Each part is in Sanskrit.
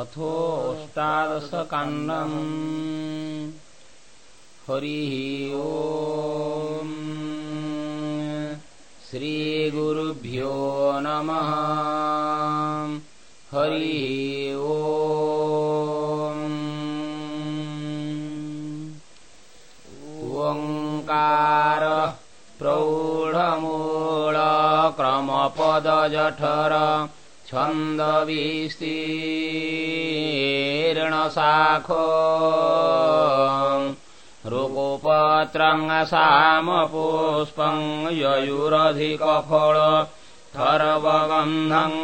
अथोऽष्टादशकाण्डम् हरिः ओ श्रीगुरुभ्यो नमः हरिः ओ ओङ्कार प्रौढमूलक्रमपदजठर छन्दविस्तीर्णशाखो ऋगोपत्रङ्गसामपुष्पं ययुरधिकफल थर्वगन्धम्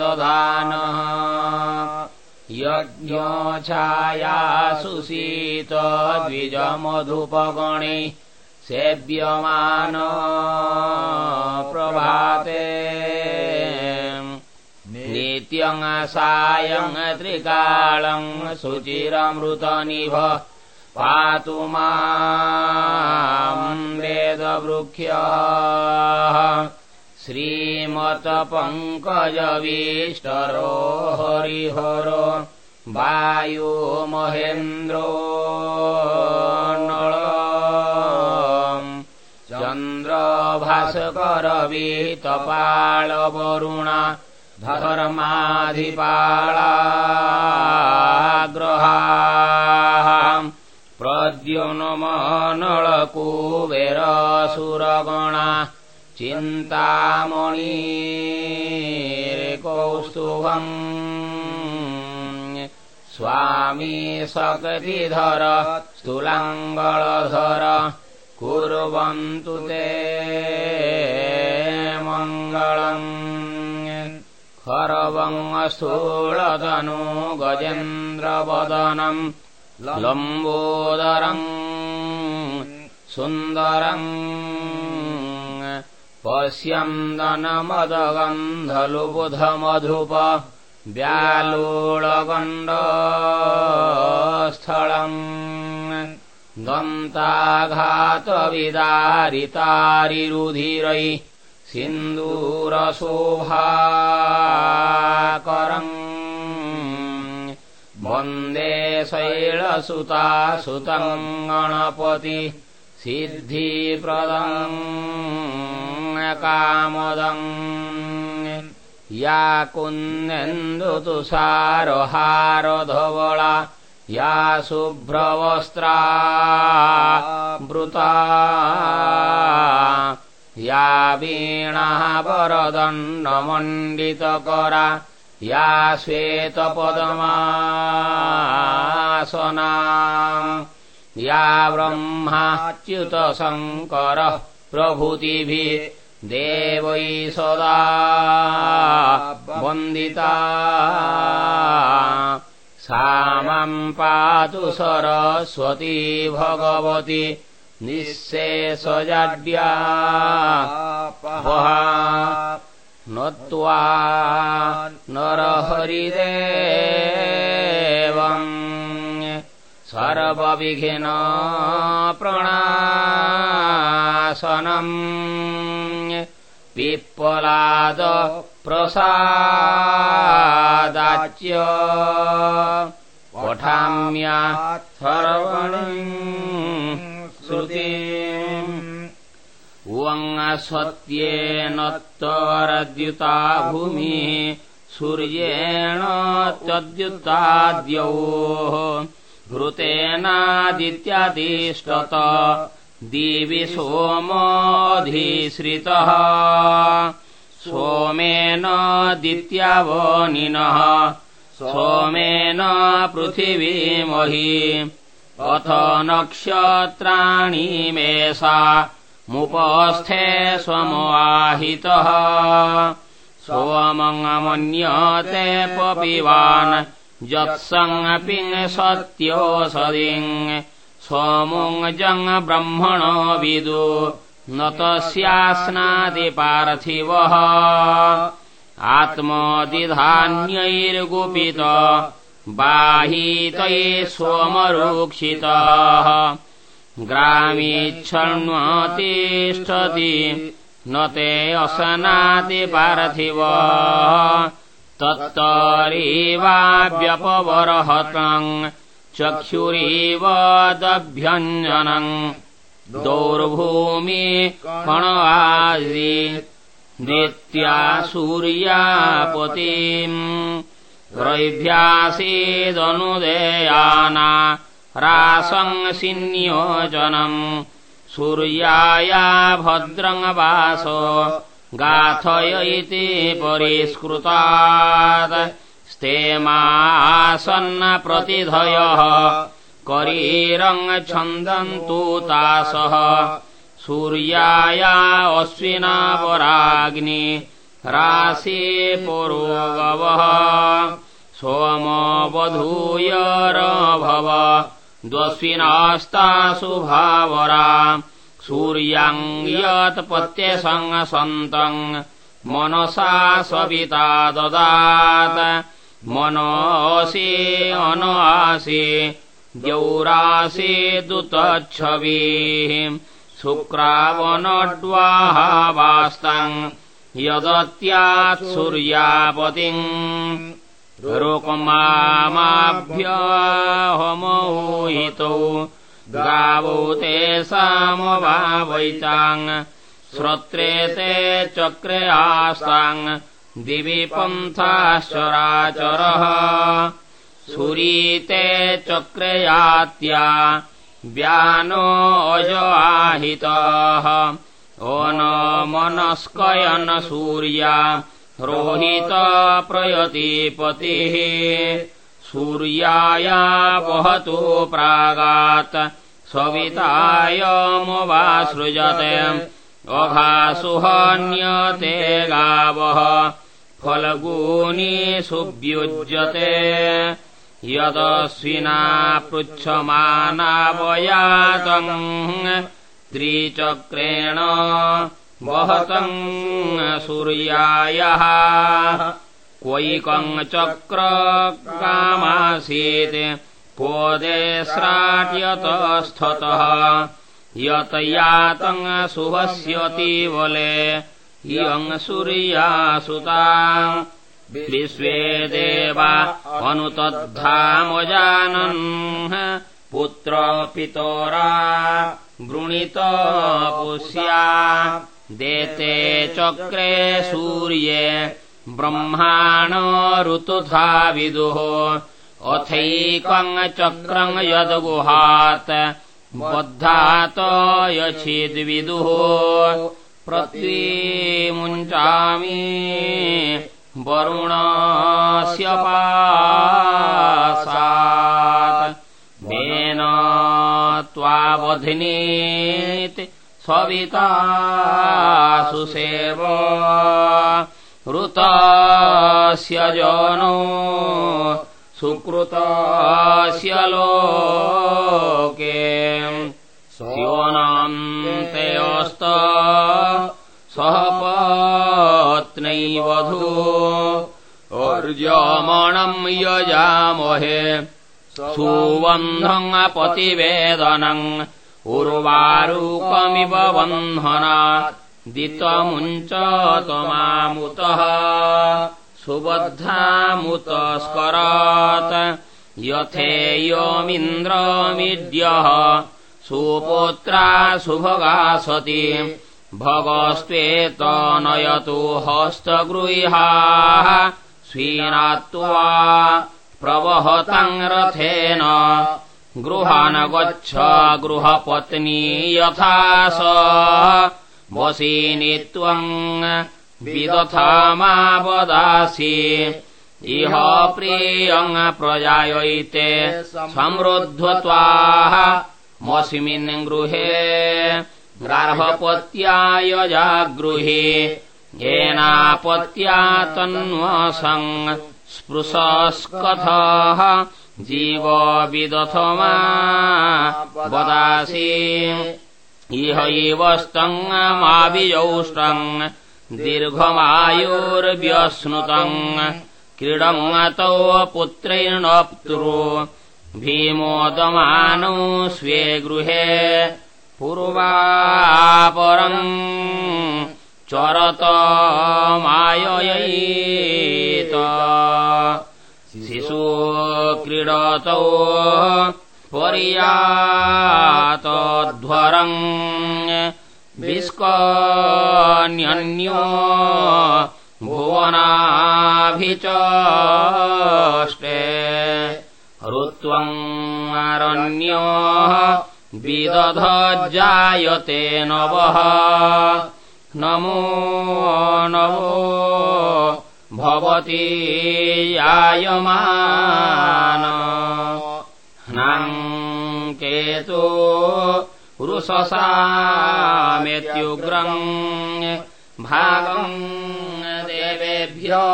दधानः यज्ञछायासुशीतद्विजमधुपगणे सेव्यमान प्रभाते नित्यङ् सायम् त्रिकालम् शुचिरमृतनिभ पातु माम् वेदवृक्ष्यः श्रीमतपङ्कजवीष्टरो हरिहर वायो महेन्द्रो नळ। चन्द्रभास्करवीतपाळवरुणा धर्माधिपाळाग्रहा प्रद्युन्मनळकुबेरसुरगणा चिन्तामणिरेकौस्तुभम् स्वामी शक्तिधर स्थूलाङ्गलधर कुर्वन्तु ते मङ्गलम् खरवङ्स्थूलधनु गजेन्द्रवदनम् लम्बोदरम् सुन्दरम् पश्यन्दनमदगन्धलुबुधमधुप व्यालोळगण्डस्थलम् दन्ताघातविदारितारिरुधिरै सिन्दूरशोभाकरम् वन्दे शैलसुता सुतम् गणपति सिद्धिप्रदम् कामदम् या कुन्देन्दुतुषारहारधवला या शुभ्रवस्त्रा वृता या वीणाः वरदण्डमण्डितकरा या श्वेतपदमासना या ब्रह्माच्युतशङ्करः प्रभृतिभिः देवै सदा वन्दिता सा माम् पातु सरस्वती भगवती निःशेषजाड्या नत्वा नरहरिदेवम् सर्वविघ्न प्रणासनम् पिप्पलाद प्रसादाच्य पठाम्या सर्वणि श्रुति वङ्स्वत्येनत्तरद्युता भूमिः सूर्येण तद्युताद्योः घृतेनादित्यादिष्टत दिवि सोमोऽधिश्रितः सोमेन दित्यावनिनः सोमेन पृथिवीमहि अथ नक्षत्राणि मेषा मुपस्थे स्वमवाहितः सोमङ्गमन्यते पपिवान् यत्सङ्पिङ् सत्योषधिङ् सोमुङ्जङ् ब्रह्मणो विदु न तस्यास्नाति पार्थिवः। आत्मदिधान्यैर्गुपित बाहीतये सोमरुक्षितः ग्रामीच्छण्वतिष्ठति न ते असनाति पार्थिव। तत्तरेवाव्यपवरहतम् चक्षुरेव दभ्यञ्जनम् दौर्भूमि कणवादि नित्या सूर्यापतिम् रैभ्यासेदनुदेयाना रासंसिन्योजनम् सूर्याया भद्रङ्वासो गाथय इति परिष्कृतात्। स्तेमासन्न प्रतिधयः करीरङ्छन्दन्तु तासः। सूर्याया अश्विनापराग्नि राशि पुरोगवः सोमवधूयरभव द्वस्विनास्तासु भावरा। सूर्याम् यत्पत्यसङ्गसन्तम् मनसा सविता ददात्। मनोऽसि अनआसि द्यौरासि दुतच्छविः। शुक्रावनड्वाहावास्तम् यदत्यात् सूर्यापतिम् रुक्मामाभ्यहमोहितौ गावो ते सामवावैताङ् श्रोत्रे ते चक्रे आस्ताङ् दिवि पन्थाश्चराचरः सुरीते चक्रे यात्या व्यानो अजआहितः ओ न मनस्कयन सूर्या रोहितप्रयतिपतिः सूर्याया वहतु प्रागात् सवितायमुवासृजते अघासुहन्यते गावः फल्गूनी सुव्युज्यते। यदस्विना पृच्छमानावयातम् त्रिचक्रेण वहतम् सूर्यायः। क्वैकम् चक्रकामासीत् कोदेस्राट्यतस्थतः यत यातम् शुभस्यति वले इयम् सूर्यासुता। विश्वे देवा अनुतद्धामजानन् पुत्रपितोरा वृणीत पुष्या। देते चक्रे सूर्ये ब्रह्माण ऋतुधा विदुः। अथैकम् चक्रम् यद्गुहात् बद्धात यच्छिद्विदुः पृथ्वीमुञ्चामि वरुणस्य मेन सुसेव ऋतस्य जनो सुकृतस्य लोके स्योनान्तेऽस्त सह पत्नैवधू अर्जमणम् यजामहे सुबन्धम् पतिवेदनम् उर्वारुकमिव बन्धना दितमुञ्च त्वमामुतः सुबद्धामुतस्करात् यथेयमिन्द्रमिद्यः सुपुत्रा सुभगा सति भगस्त्वेत नयतु हस्तगृहाः स्वीनात्वा प्रवहतम् रथेन गृहान् गच्छ गृहपत्नी यथा स। वसीनि त्वम् विदथामावदासि इह प्रियम् प्रजायैते समृद्धत्वाः। मस्मिन् गृहे गार्हपत्याय जागृहे। येनापत्या तन्वसम् स्पृशस्कथः जीव विदथमा वदासि इह एवस्तङ्माविजौष्टम् दीर्घमायुर्व्यश्नुतम् क्रीडङ्गतौ पुत्रैर्नप्तृ भीमोदमानौ स्वे गृहे पूर्वापरम् चरत माययैत। शिशु क्रीडतौ पर्यातध्वरम् विस्कन्यन्यो भुवनाभिचष्टे ऋत्वम् अरण्यो विदधजायते नवः नमो नवो भवति यायमान केतो रुषसामेत्युग्रम् भागम् देवेभ्यो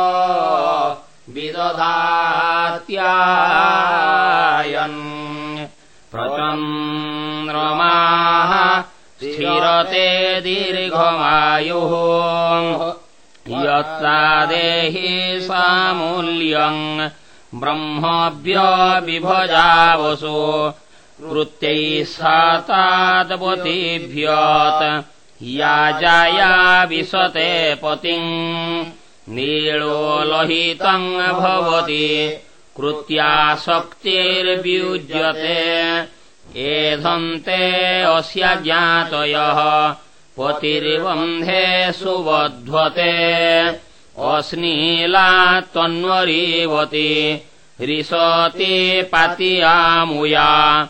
विदधात्यायन्। प्रचन्द्रमाः स्थिरते दीर्घमायुः। यत्ता देहि सामूल्यम् ब्रह्मभ्यविभजावसो कृत्यैः सातादपतिभ्यत् या जाया विशते पतिम्। नीलोलोहितम् भवति। कृत्याशक्तिर्व्युज्यते एधन्ते अस्य ज्ञातयः। पतिर्बन्धे सुबध्वते। अश्नीला त्वन्वरीवति। रिसति पातियामुया।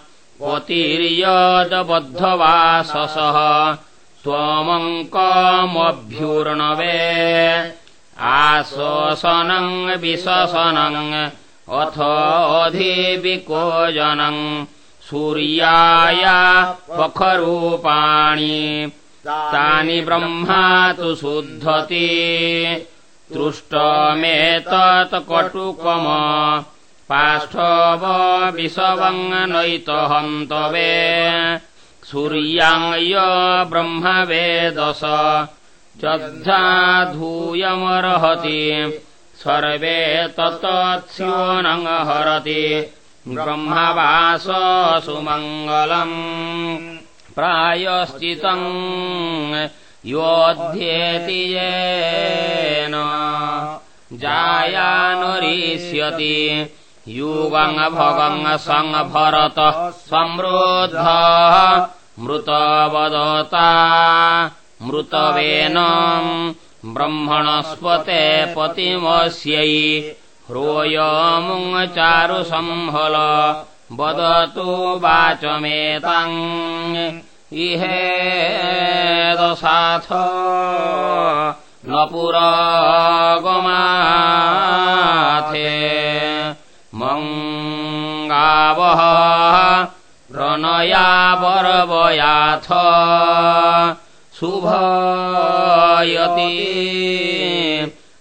पतिर्यदबद्धवाससः त्वमङ्कमभ्युर्णवे आश्वसनम् विशसनम् अथ अधिविकोजनम् सूर्याया पखरूपाणि तानि ब्रह्मा तु शुद्धति। तृष्टमेतत् कटुकम। पाष्ठव विषवम् नैतहन्तवे सूर्याङ्य ब्रह्मवेदस। चद्धाधूयमर्हति। सर्वे तत्तत्स्योनम् हरति ब्रह्मवाससुमङ्गलम् प्रायश्चितम् योऽध्येति येन जायानुरिष्यति। युगम् भगम् सङ्भरत समृद्ध मृतवदता मृतवेन ब्रह्मणस्पते पतिमस्यै ह्रोयमुङ् चारुसंहल वदतु वाचमेताम्। इहेदसाथ न पुरागमाथे मङ्गावः प्रणयावरवयाथ शुभयति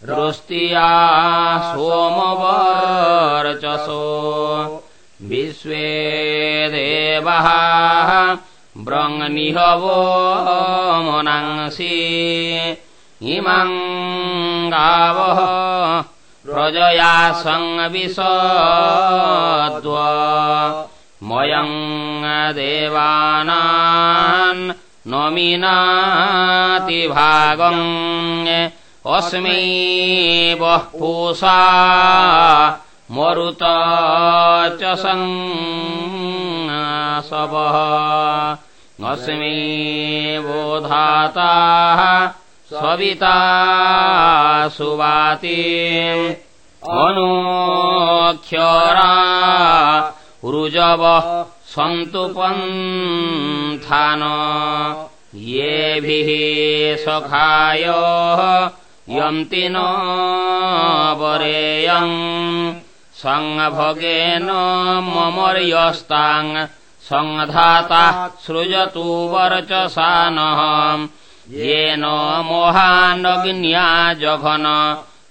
रुस्तिया सोमवर्चसो। विश्वे देवः ब्रङ्निहवो मनांसि। इमम् गावः प्रजया देवानान् नमिनातिभागम् अस्मै वः पूषा मरुत च सवः अस्मै बोधाताः सविता सुवाति अनुक्षरा ऋजवः सन्तु पन्थान। येभिः सखाय यन्ति न वरेयम् सङ्भगेन ममर्यस्ताङ् सङ्धाता सृजतु वर्चसा नः येन मोहानग्न्या जघन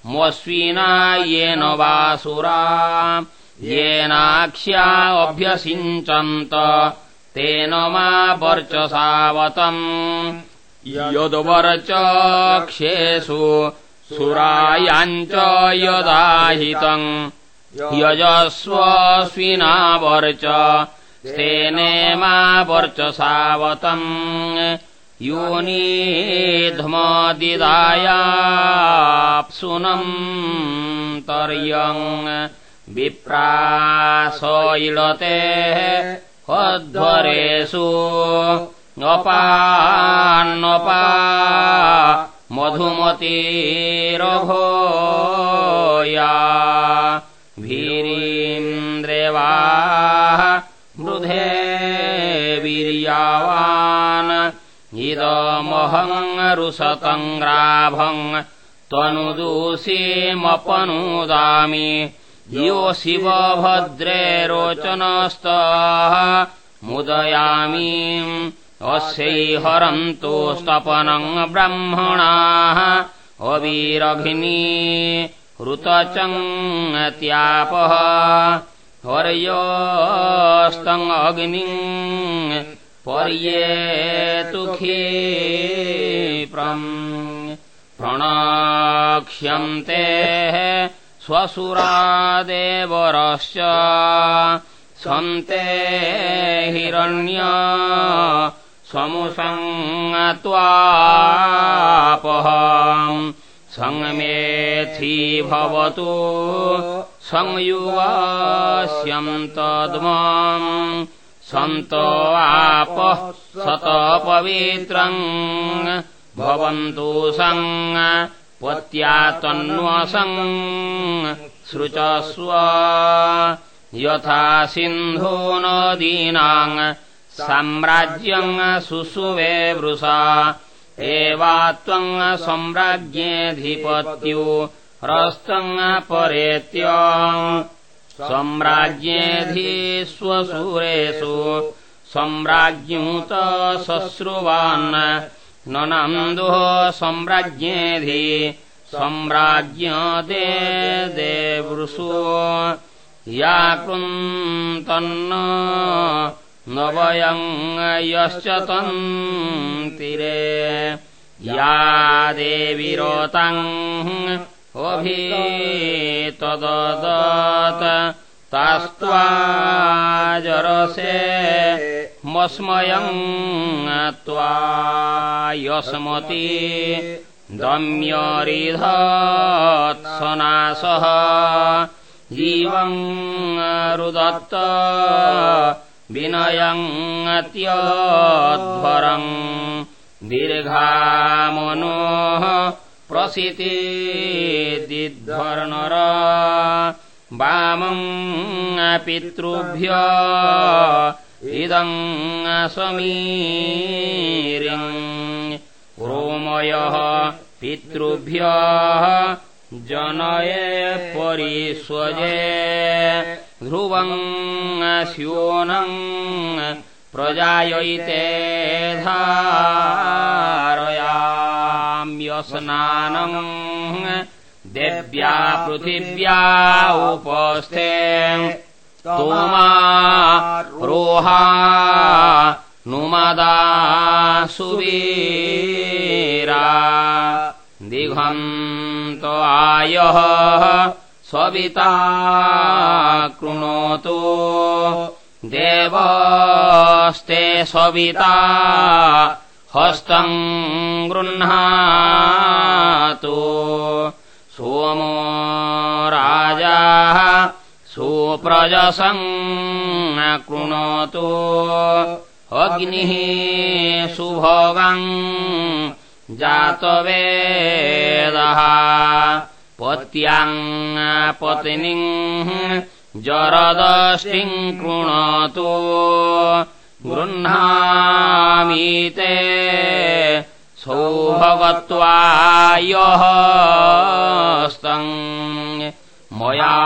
मस्विना येन वासुरा। येनाक्ष्या अभ्यसिञ्चन्त तेन मा वर्चसावतम् यद्वर्चक्षेषु सुरायाञ्च यदाहितम् यजस्वस्विनावर्च तेने मा वर्चसावतम् योनीध्मदिदायाप्सुनम् तर्यम् विप्रास हध्वरेषु अपान्नपा मधुमतीरभोया भीरीन्द्रेवा मृधे वीर्यावान् इदमहम् रुषतङ्ग्राभम् त्वनुदूषीमपनुदामि यो शिवभद्रे रोचनस्तः मुदयामि अस्यैहरन्तु स्तपनम् ब्रह्मणाः अवीरघिनी ऋतचङ्त्यापः वर्योस्तङ्ग्नि पर्येतु खीप्रम् प्रणाक्ष्यन्ते स्वसुरादेवरश्च सन्ते हिरण्य समुसङ्त्वापः सङ्मेथी भवतु संयुवास्यन्तद्माम् सन्त आपः सतपवित्रम् भवन्तु सङ् पत्या तन्वसङ् सृचस्व यथा सिन्धो नदीनाम् साम्राज्यम् सुसुवे वृषा एवा त्वम् सम्राज्ञेऽधिपत्यो रस्तम् परेत्य। सम्राज्ञेऽधिस्वसुरेषु सम्राज्ञूत शश्रुवान् ननन्दुः सम्राज्ञेऽधि सम्राज्ञ दे देवृषु या कृन्तन्न न वयम् यश्च तन्तिरे। या देवीरोतम् अभीतददत्। तास्त्वाजरसे मस्मयम् त्वा यस्मति दम्यरिधत्सनासः। जीवम् रुदत्त विनयङ्त्यध्वरम् दीर्घामनोः प्रसितिदिध्वर्णर वामम् पितृभ्य इदम् समीरिम् रोमयः पितृभ्यः जनये परिष्वजे ध्रुवम् स्योनम् प्रजायैते धारयाम्यस्नानम् देव्या पृथिव्या उपस्थे स्तोमा रोहा नुमदा सुवीरा दिघन्त आयः सविता कृणोतु। देवस्ते सविता हस्तम् गृह्णातु। सोमो राजा सुप्रजसम् कृणोतु। अग्निः सुभोगम् जातवेदः पत्याम् पत्नीम् जरदशिम् कृणोतु। गृह्णामीते सौभगत्वायस्तम् मया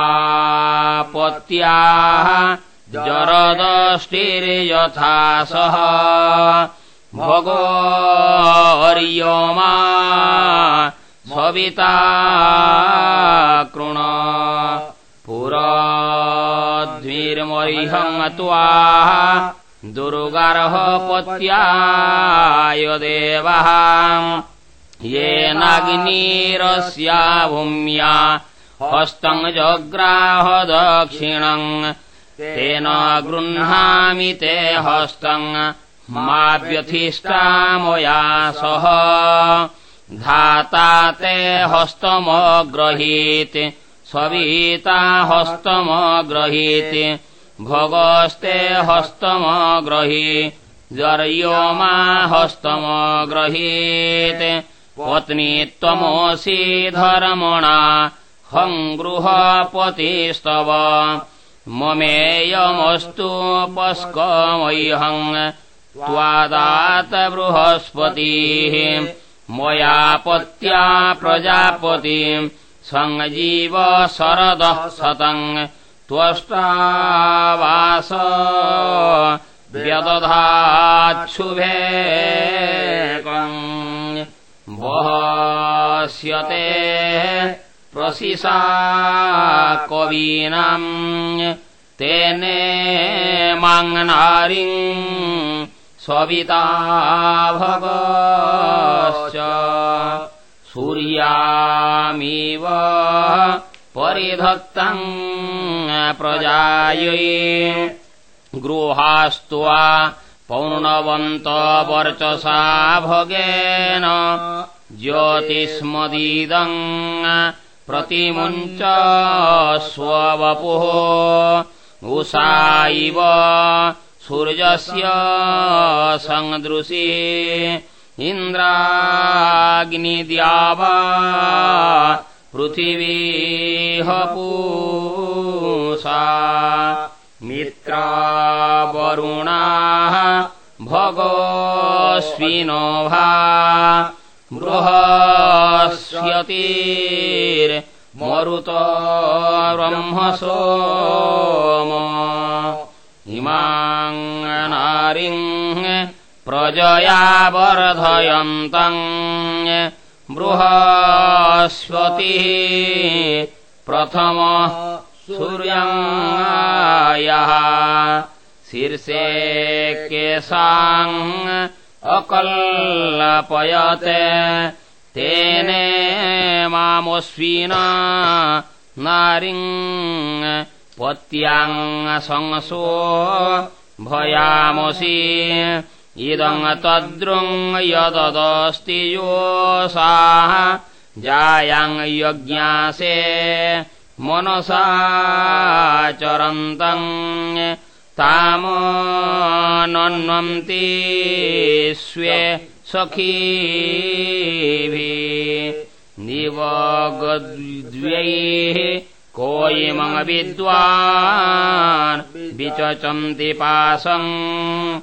पत्याः जरदष्टिर्यथा सह भगोर्योमा सविता कृण। पुरद्भिर्मरिहम् त्वा दुर्गार्हपत्याय देवः येनाग्निरस्या भूम्या हस्तम् जग्राह दक्षिणम् तेन गृह्णामि ते हस्तम् मा व्यथिष्टा मया सह धाता ते हस्तमग्रहीत् सविता हस्तमग्रहीत् भगस्ते हस्तमग्रही जर्यो मा हस्तमग्रहीत् पत्नी त्वमोऽसि धर्मणा हङ्गृहपतिस्तव ममेयमस्तु पस्कमह्यम् त्वादात बृहस्पतिः मया पत्या प्रजापतिम् सङ्जीव शरदः सतम् त्वष्टावास व्यदधाच्छुभे वहस्यते प्रशिसा कवीनाम् तेने माङ्नारीम् सविता भगश्च सूर्यामिव परिधत्तम् प्रजायै। गृहास्त्वा पौर्णवन्तवर्चसा भगेन। ज्योतिष्मदीदम् प्रतिमुञ्च स्ववपुः। उषा इव सूर्यस्य सङ्दृशी इन्द्राग्निद्यावा पृथिवीहपूषा मित्रावरुणाः भगोऽस्विनोभा बृहस्यतिर्मरुतो ब्रह्मसोम इमाङ्गनारिम् प्रजया वर्धयन्तम् बृहस्पतिः प्रथमः सूर्यङ्गायः। शीर्षे केशाम् अकल्लपयते। तेने मामस्विना नारिम् पत्याङ्गसंसो भयामसि इदम् तद्रुङ् यदस्ति योषाः जायाङ् यज्ञासे मनसा चरन्तम् तामनन्वन्ति स्वे सखीभिः निवगद्व्यैः कोयिमविद्वान् विचचन्ति पासम्।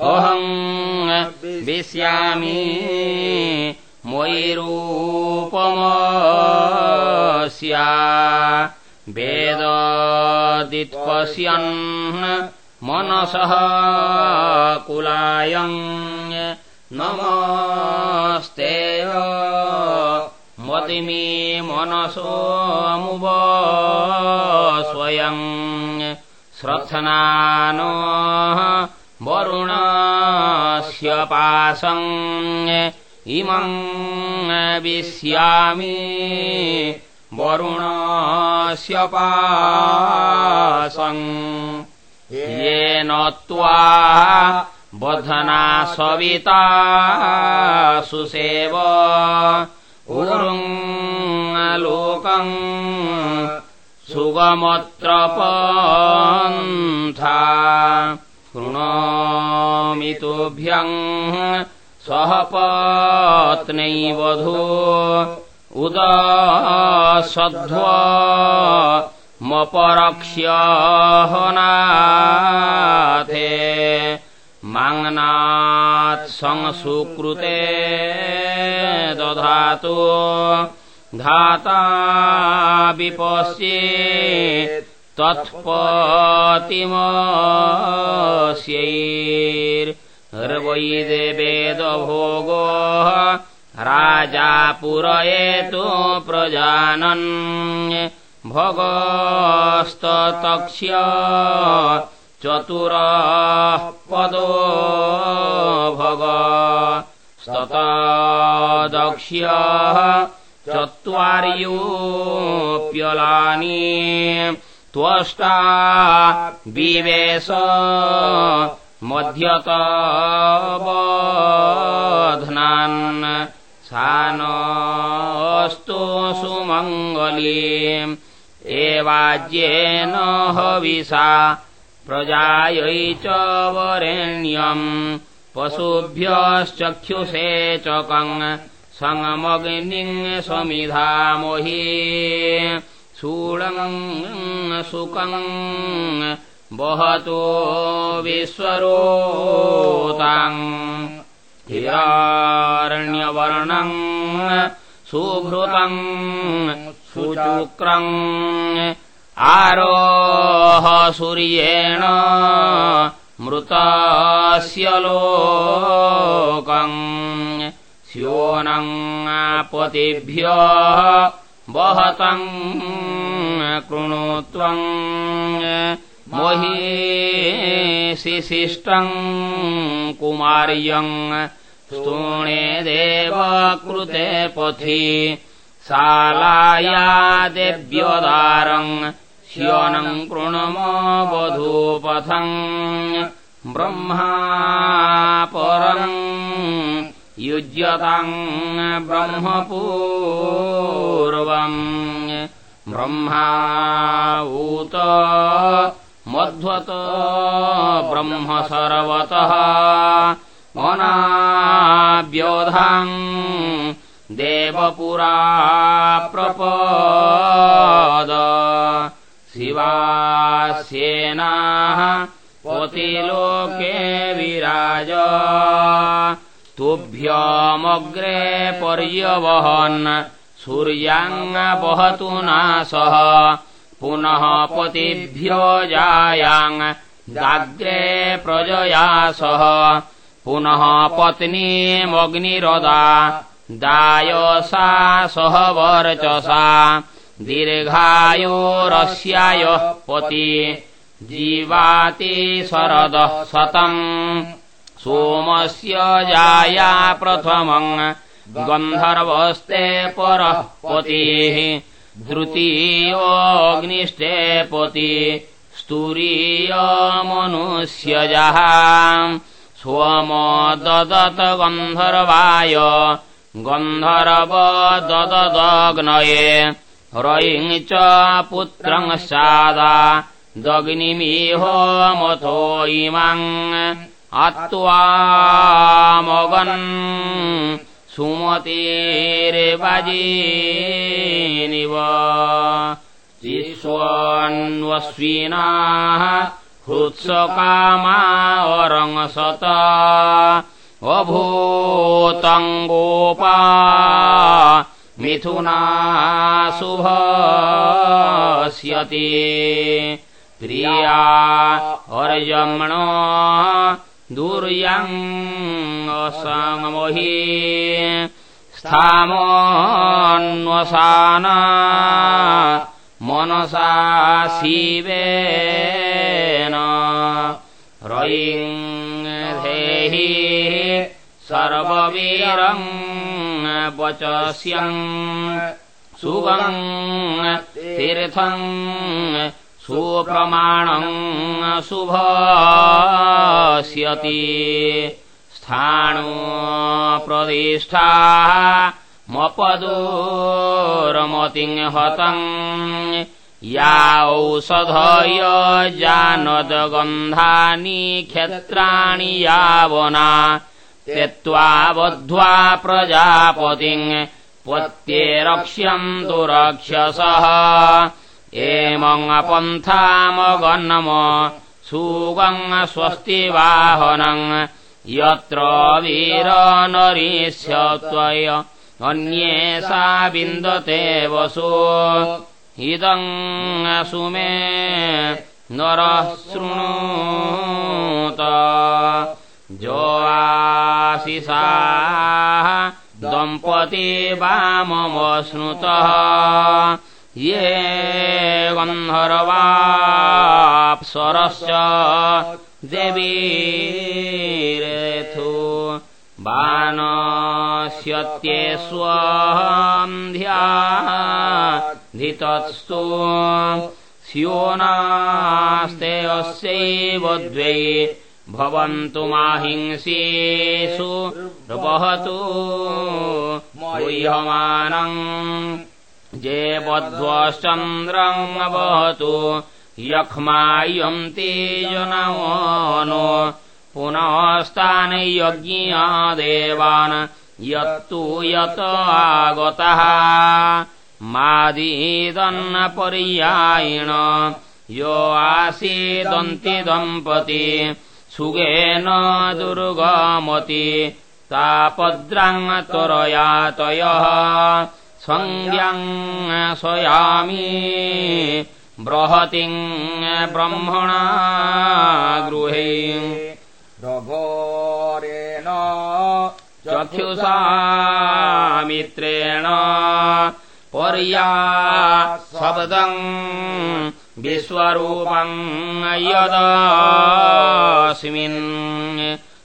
अहम् विश्यामि मयिरूपमस्या वेददित्पश्यन् मनसः कुलायम्। नमस्तेय मतिमे मनसोमुव स्वयम् श्रथनानो वरुणस्य पासम् इमम् विश्यामि वरुणस्य पासम् येन त्वा बधना सविता सुसेव उरुङ्लोकम् सुगमत्र पन्था कृणोमि तुभ्यम् सह पत्नैवधू उदसध्व मपरक्ष्यहनाथे माङ्नात् संसुकृते दधातु। धाता विपश्ये तत्पतिमस्यैर्वै देवेदभोगो राजा पुरयेतु प्रजानन्। भगस्ततक्ष्य चतुरः पदो भग स्ततदक्ष्यः चत्वार्योऽप्यलानि। त्वष्टा विवेश मध्यतबध्नान्। सा नस्तु सुमङ्गली एवाज्येन हविषा प्रजायै च वरेण्यम् पशुभ्यश्चक्षुषे चकम् सङ्गमग्निम् समिधामहि शूलम् सुकम् वहतो विश्वरोताम्। हिरारण्यवर्णम् सुभृतम् सुचुक्रम् आरोह सूर्येण मृतस्य लोकम्। स्योनङ्पतिभ्य वहतम् कृणु त्वम् महिशिशिष्टम् कुमार्यम्। स्तूणे देव कृते पथि। शालाया देव्योदारम् श्योनम् कृणुमो वधूपथम् ब्रह्मा परम् युज्यताम् ब्रह्मपूर्वम् ब्रह्माऊत मध्वत ब्रह्म सर्वतः अनाव्योधाम् देवपुरा प्रपद शिवास्येनाः पतिलोके विराज। तुभ्यमग्रे पर्यवहन् सूर्याङ्गवहतु नासः पुनः पतिभ्यो जायाङ् गाग्रे प्रजया सह पुनः पत्नीमग्निरदा दायसा सह वर्चसा दीर्घायोरस्याय पति जीवाति शरदः शतम्। सोमस्य जाया प्रथमम् गन्धर्वस्ते परः पतिः धृतीयोऽग्निष्टे पति स्तुरीयमनुष्यजः सोम ददत गन्धर्वाय गन्धर्व दददग्नये रयिम् च पुत्रम् सादा दग्निमिहो मथो इमाम् अत्वामगन् सुमतेर्वजेनिव विश्वन्वस्विनाः हृत्सकामावरङ्सत अभूतङ्गोपा मिथुना शुभस्यति प्रिया अर्यम्ण दुर्यम् असङ्महि स्थामोऽन्वसाना मनसा शिवेन। रयिम् धेहि सर्ववीरम् वचस्यम् सुगम् तीर्थम् सुप्रमाणम् शुभस्यति। स्थाणु प्रदिष्ठा मपदोरमतिहतम् या औषधय जानदगन्धानि क्षत्राणि यावना त्यक्त्वा बद्ध्वा प्रजापतिम् पत्ये रक्ष्यन्तु रक्षसः। एमङ्पन्थामगन्म सुगम् स्वस्ति वाहनम् यत्र वीरनरीष्य त्वय अन्ये सा विन्दते वसु। इदम् सुमे नरः शृणुत जो दम्पती वाममश्नुतः ये गन्धर्वाप्सरश्च देवीरेथु बाणस्यत्येष्वन्ध्याधितत्स्तु स्यो नास्ते अस्यैव द्वे भवन्तु माहिंसेषु वहतु मुह्यमानम् जे बध्वश्चन्द्रम् वहतु यक्ष्मायम् तेजनो पुनस्तानि यज्ञा देवान् यत्तु यत आगतः। मादीदन्नपर्यायिण यो आसीदन्ति दम्पती सुगेन दुर्गमति तापद्राङ्त्वरयातयः सङ्ज्ञम् स्वयामि बृहतिम् ब्रह्मणा गृहे। रघोरेण चक्षुषा मित्रेण पर्या शब्दम् विश्वरूपम् यदस्मिन्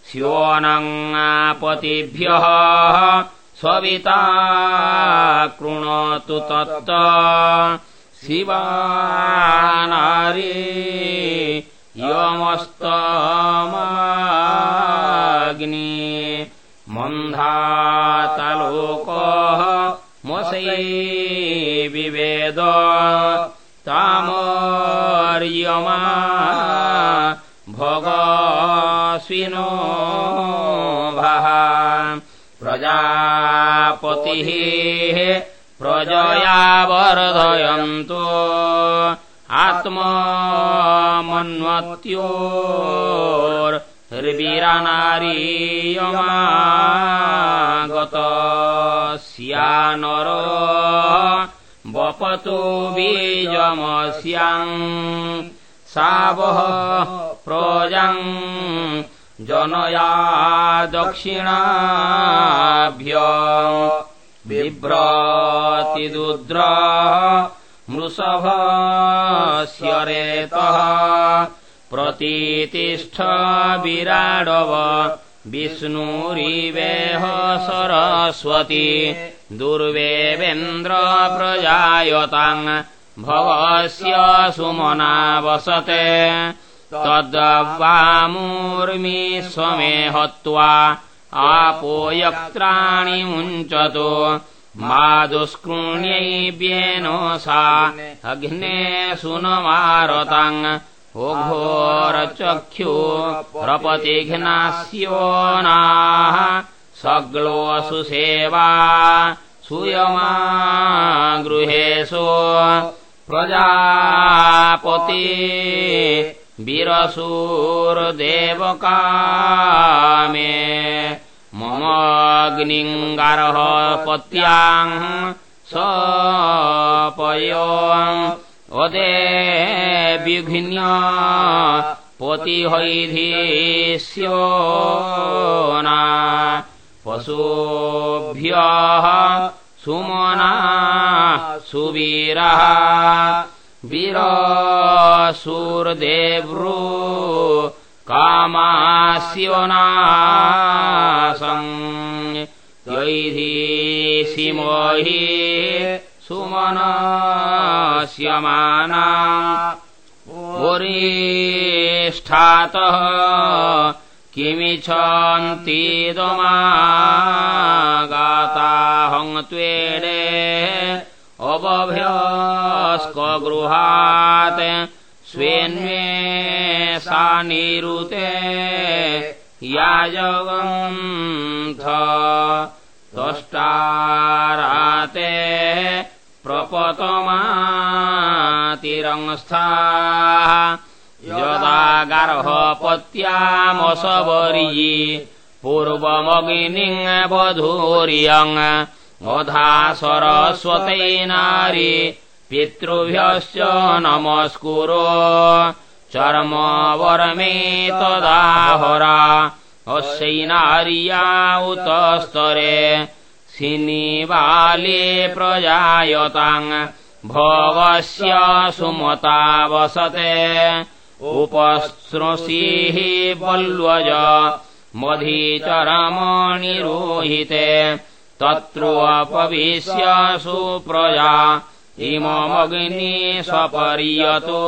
स्योनङ्पतिभ्यः सविता कृणोतु तत्त शिवानारी यमस्तमाग्नि मन्धातलोकः मसै विवेद तामर्यमा भगस्विनो भः प्रजापतिः प्रजया वर्धयन्तु आत्ममन्वत्योर्विरानारीयमागतस्यानर वपतु बीजमस्याम् सा वः प्रजम् जनया दक्षिणाभ्य। बिभ्रतिदुद्र मृषभस्य रेतः। प्रतीतिष्ठ विराडव विष्णुरिवेह सरस्वती दुर्वेवेन्द्र प्रजायताम् भवस्य सुमना वसते। तद्वामूर्मि स्वमे हत्वा आपोयक्त्राणि मुञ्चतो। मा दुष्कृण्यैव्येनो सा अग्ने सुनमारताम् ओघोरचक्षु प्रपतिघ्नास्यो नाः सग्लोऽसु सेवा सुयमा गृहेषु प्रजापति विरसूर्देवकामे ममग्निङ्गारः पत्याम् सपयो अदे विघ्न्य पतिहैधीस्यो ना। पशुभ्यः सुमना सुवीरः वीरसूर्देव्रो कामास्यो नासम् यैधीसिमोहि सुमनस्यमाना वरिष्ठातः किमिच्छन्तीदमागाताहम् त्वेडे अबभ्यस्कगृहात् स्वेन्वे सा निरुते याजगन्थ दष्टाराते प्रपतमातिरंस्था यदा गर्भपत्यामसवर्यी पूर्वमग्निम् वधूर्यम् अधा सरस्वतै नारी पितृभ्यश्च नमस्कुरो चर्म वरमेतदाहरा अस्यैनार्या उतस्तरे सिनिबाले प्रजायताम् भोगस्य सुमता वसते। उपसृषिः बल्वज मधीचरमणिरोहिते तत्रोपविश्य सुप्रजा इममग्नि सपर्यतो।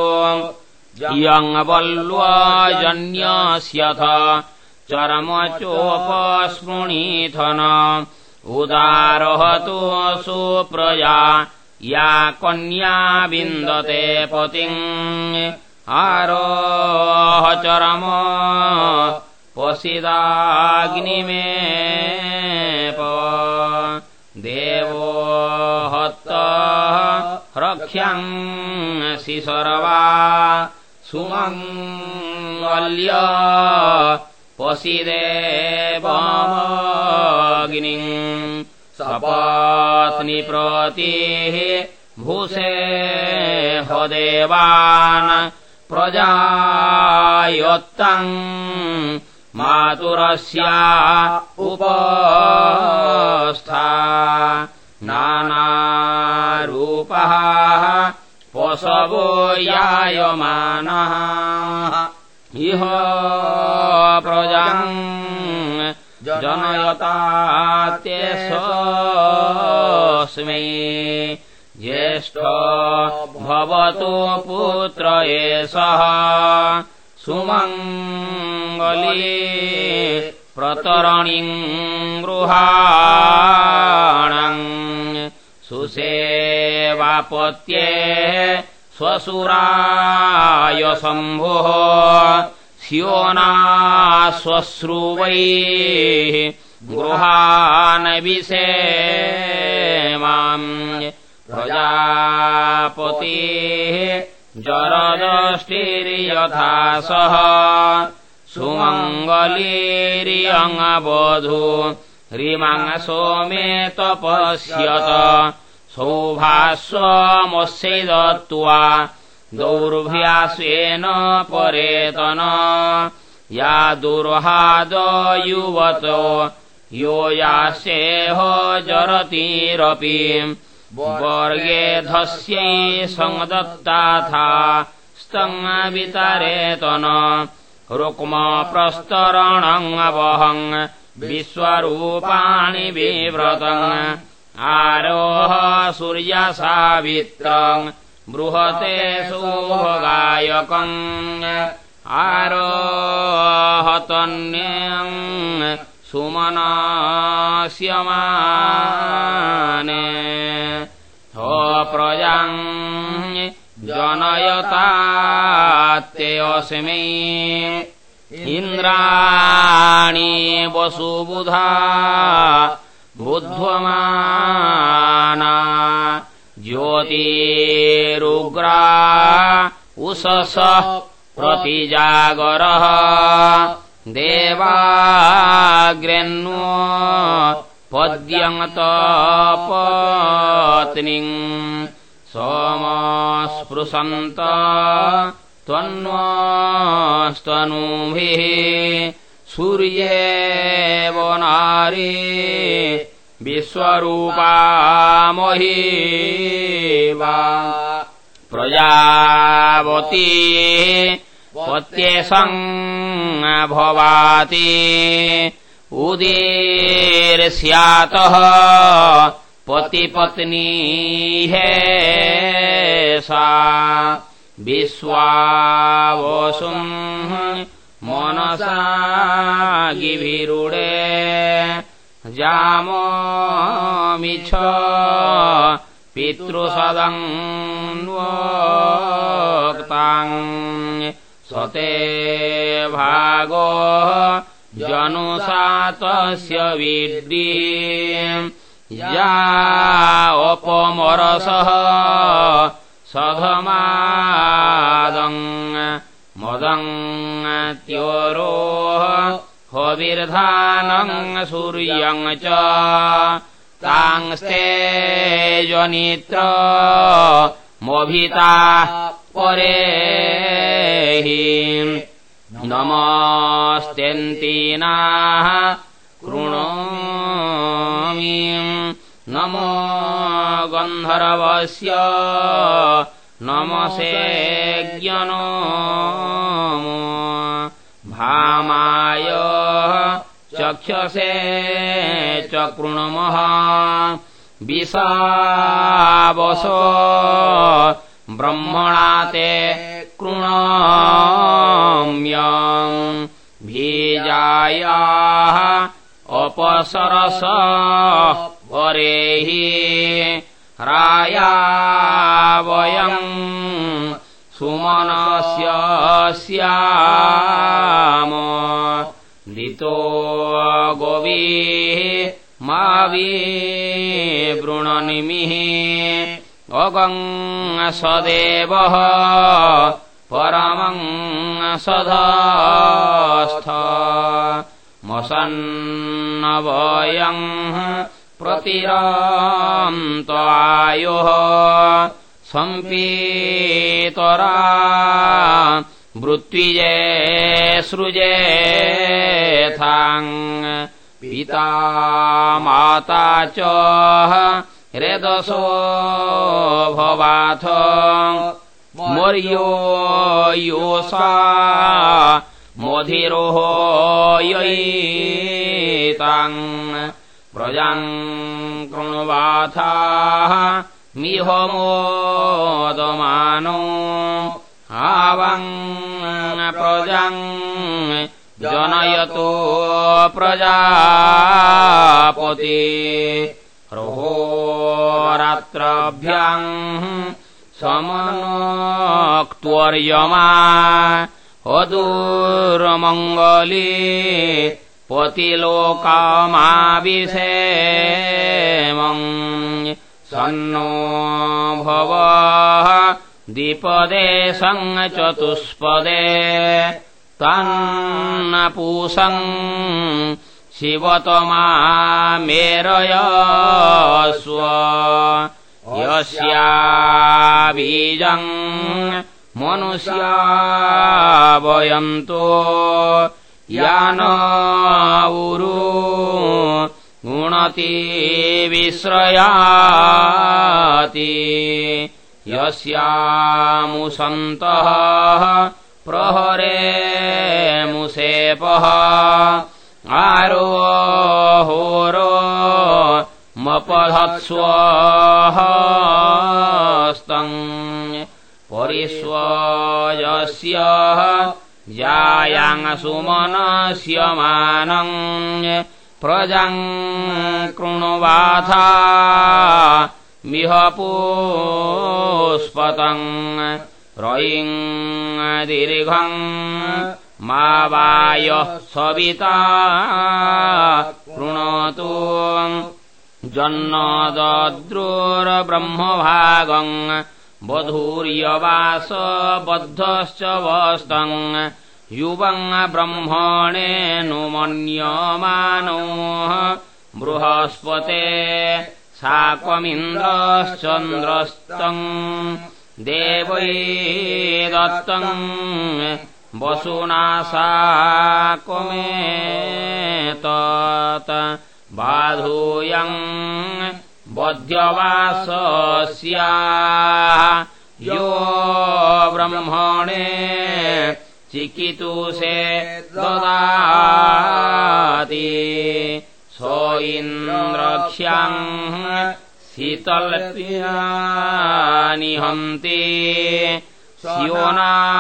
यङ्वल्वाजन्यस्यथ चरमचोपस्पृणीथन उदारहतु सुप्रजा या कन्या विन्दते पतिम् आरोह चरम पशिदाग्निमेप देवो हत्त रक्ष्यंसि सर्वा सुमङ्गल्य पशिदेवग्निम् सपत्निप्रतिः भूषे हदेवान् प्रजायोत्तम्। मातुरस्या उपस्था नानारूपः पशवो यायमानः इह प्रजाम् जनयतात्यस्मै ज्येष्ठ भवतु पुत्र एषः सुमङ्गली प्रतरणिम् गृहाणम् सुसेवापत्ये स्वसुराय शम्भोः स्योना स्वश्रुवैः गृहानविषे माम् प्रजापतिः जरदष्टिर्यथा सह सुमङ्गलीरियङ्गबधू ह्रीमाङ्गसोमे तपस्यत सौभास्वमस्यै दत्त्वा दौर्भ्यास्वेन परेतन। या दुर्हादयुवतो यो यास्येह जरतिरपि। वर्गेधस्यै सङ्दत्ताथा स्तङ्वितरेतन रुक्मप्रस्तरणङ्गवहम् विश्वरूपाणि विव्रतम् आरोह सूर्यसावित्रम् बृहते सुभगायकम् आरोहतन्यम् सुमनास्यमाने प्रजाम् जनयतात्ते अस्मै इन्द्राणि वसुबुधा बुध्वमाना ज्योतिरुग्रा उषस प्रतिजागरः देवाग्रेन्नो पद्यङ्तपत्नीम् सोमस्पृशन्त त्वन्वस्तनूभिः सूर्येव नारी विश्वरूपामही वा प्रजावती पत्येषम् भवाति। उदीर्स्यातः पतिपत्नी हे सा। विश्वावसुम् मनसा गिभिरुडे जाममिछ पितृसदङ्क्ताम् सते भागो जनुसातस्य विड्डी या अपमरसः सधमादम् मदङ्त्योरोह हविर्धानम् सूर्यम् च तांस्तेजनित्र मोभिता परेहि। नमस्त्यन्तीनाः कृणोमि। नमो गन्धर्वस्य नमसेज्ञनो भामाय चक्षसे च कृणमः ब्रह्मणा ते कृणाम्याम् भीजायाः अपसरस वरेहि राया वयम् सुमनस्य स्याम लितो गोवीः मावी वृणनिमिः अगम् सदेवः परमम् सदास्थ। मसन्नवयम् प्रतिरान्तवायोः सम्पीतरा वृत्विजे सृजेथाङ् पिता माता च हृदसो भवाथ मर्यो योसा मोधिरोह ययिताङ् प्रजाम् कृणुवाथाः मिह मोदमानो आवम् प्रजाम् जनयतो प्रजापति रहोरात्रभ्याम् समनोक्त्वर्यमा अदूरमङ्गली पतिलोकामाविषेमम् सन्नो भव द्विपदे सङ्चतुष्पदे तन्नपूसम् शिवतमामेरयस्व यस्याबीजम् मनुष्या वयन्तो यानौरु गुणति विश्रयाति। यस्यामुसन्तः प्रहरे मुसेपः आरोहोरो मपधत्स्वस्तम् परिष्वयस्य जायाङ्सुमनस्य मानम् प्रजाम् कृणुवाथा मिह पुष्पतम् रयिम् दीर्घम् मा वायः सविता कृणोतु जन्नदद्रोरब्रह्मभागम् वधूर्यवास बद्धश्च वस्तम् युवम् ब्रह्मणेऽनुमन्यमानो बृहस्पते साक्वमिन्द्रश्चन्द्रस्तम् देवै दत्तम् वसुना साक्वमेतत्। बाधूयम् बध्यवासस्या यो ब्रह्मणे चिकितुषे ददाति। स इन्द्रक्ष्याम् शीतल्पियानिहन्ति स्योनाज्योने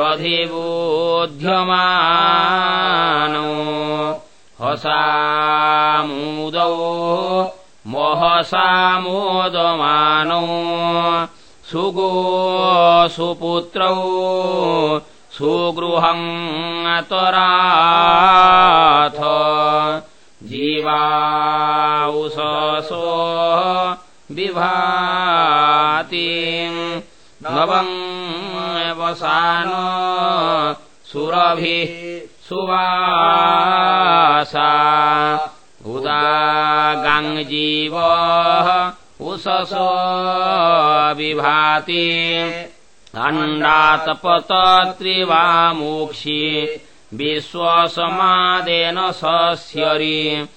रधिबोध्यमानो हसामूदौ महसामोदमानो सुगो सुपुत्रौ सुगृहम् तराथ जीवाउससो विभाति नवम् वसान सुरभिः सुवासा। उदागाङ्जीवः उषसो विभाति। अण्डातपतत्रिवामोक्षि विश्वसमादेन सस्यरि।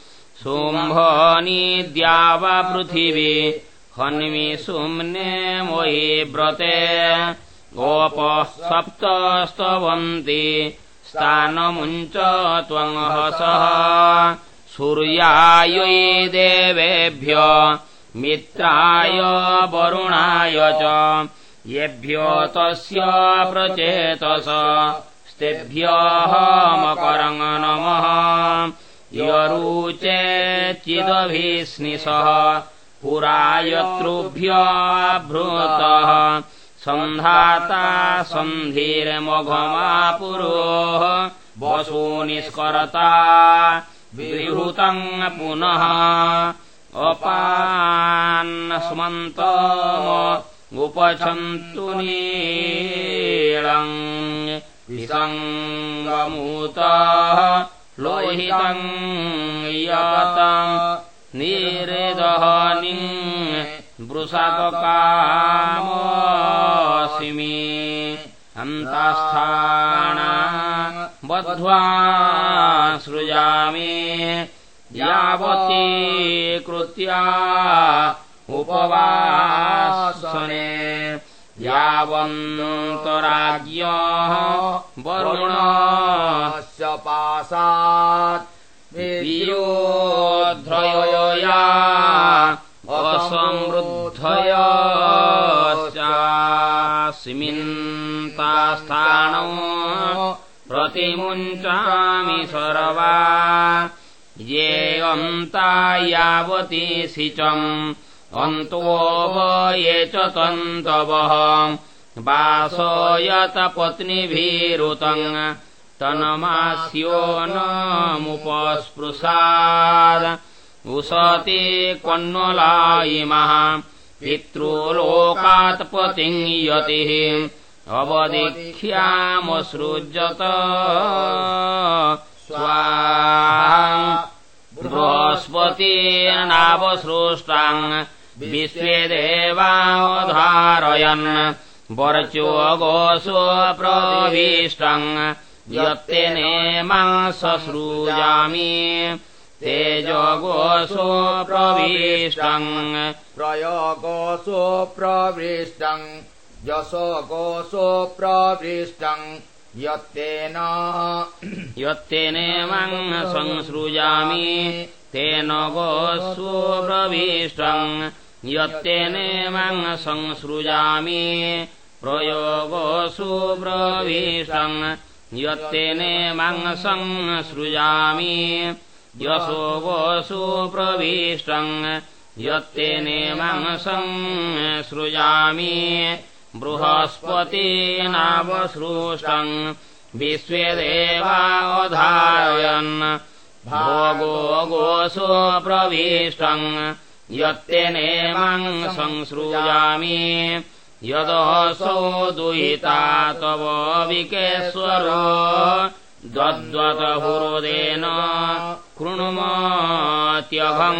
शुम्भनिद्यावा पृथिवी हन्मि सुम्ने मयि व्रते। गोपः सप्तस्तवन्ति स्थानमुञ्च त्वङ्हसः सूर्यायै देवेभ्य मित्राय वरुणाय च। येभ्यो तस्य प्रचेतस स्तेभ्यः मकरम् नमः। यरुचेच्चिदभिस्निशः पुरायतृभ्यभृतः सन्धाता सन्धिर्मघमापुरोः वसु निष्करता विहृतम् पुनः अपान्नस्मन्त उपछन्तु विसङ्गमूतः लोहितम् यातम् निरेदहनि वृषककामोऽसि मे अन्तःस्थाना बध्वा सृजामि यावती कृत्या उपवासने यावन्तराज्ञः वरुणस्य पासात् असमृद्धयस्मिन्तास्थाणौ प्रतिमुञ्चामि सर्वा। ये अन्ता यावती सिचम् अन्तोऽवये च तन्तवः। वासयतपत्नीभिरुतम् तनमास्यो नमुपस्पृशाद उसति क्वन्नला इमः पितृलोकात्पतिम् यतिः अवदिख्यामसृजत स्वाहा। बृहस्पतिर्नावसृष्टाम् विश्वे देवावधारयन् वर्चो गोसो प्रविष्टम् यत्ते नेमाम् ससृजामि तेजगोसो प्रविष्टम्। प्रयोगोसो प्रविष्टम्। यशोगोसो प्रविष्टम्। यत्तेन यत्तेनेमम् संसृजामि। तेन गोसु प्रविष्टम् यत्तेनेमम् संसृजामि। प्रयोगोऽसु प्रविष्टम्। यत्तेनेमम् संसृजामि यशो गोसु प्रविष्टम् यत्तेनेमम् संसृजामि बृहस्पतीनावसृष्टम् विश्वे देवावधारयन् भोगो गोसो प्रविष्टम् यत्तेनेमम् संसृजामि यदसौ दुहिता तव विकेश्वरो द्वद्वतहुरुदेन कृणुमत्यघम्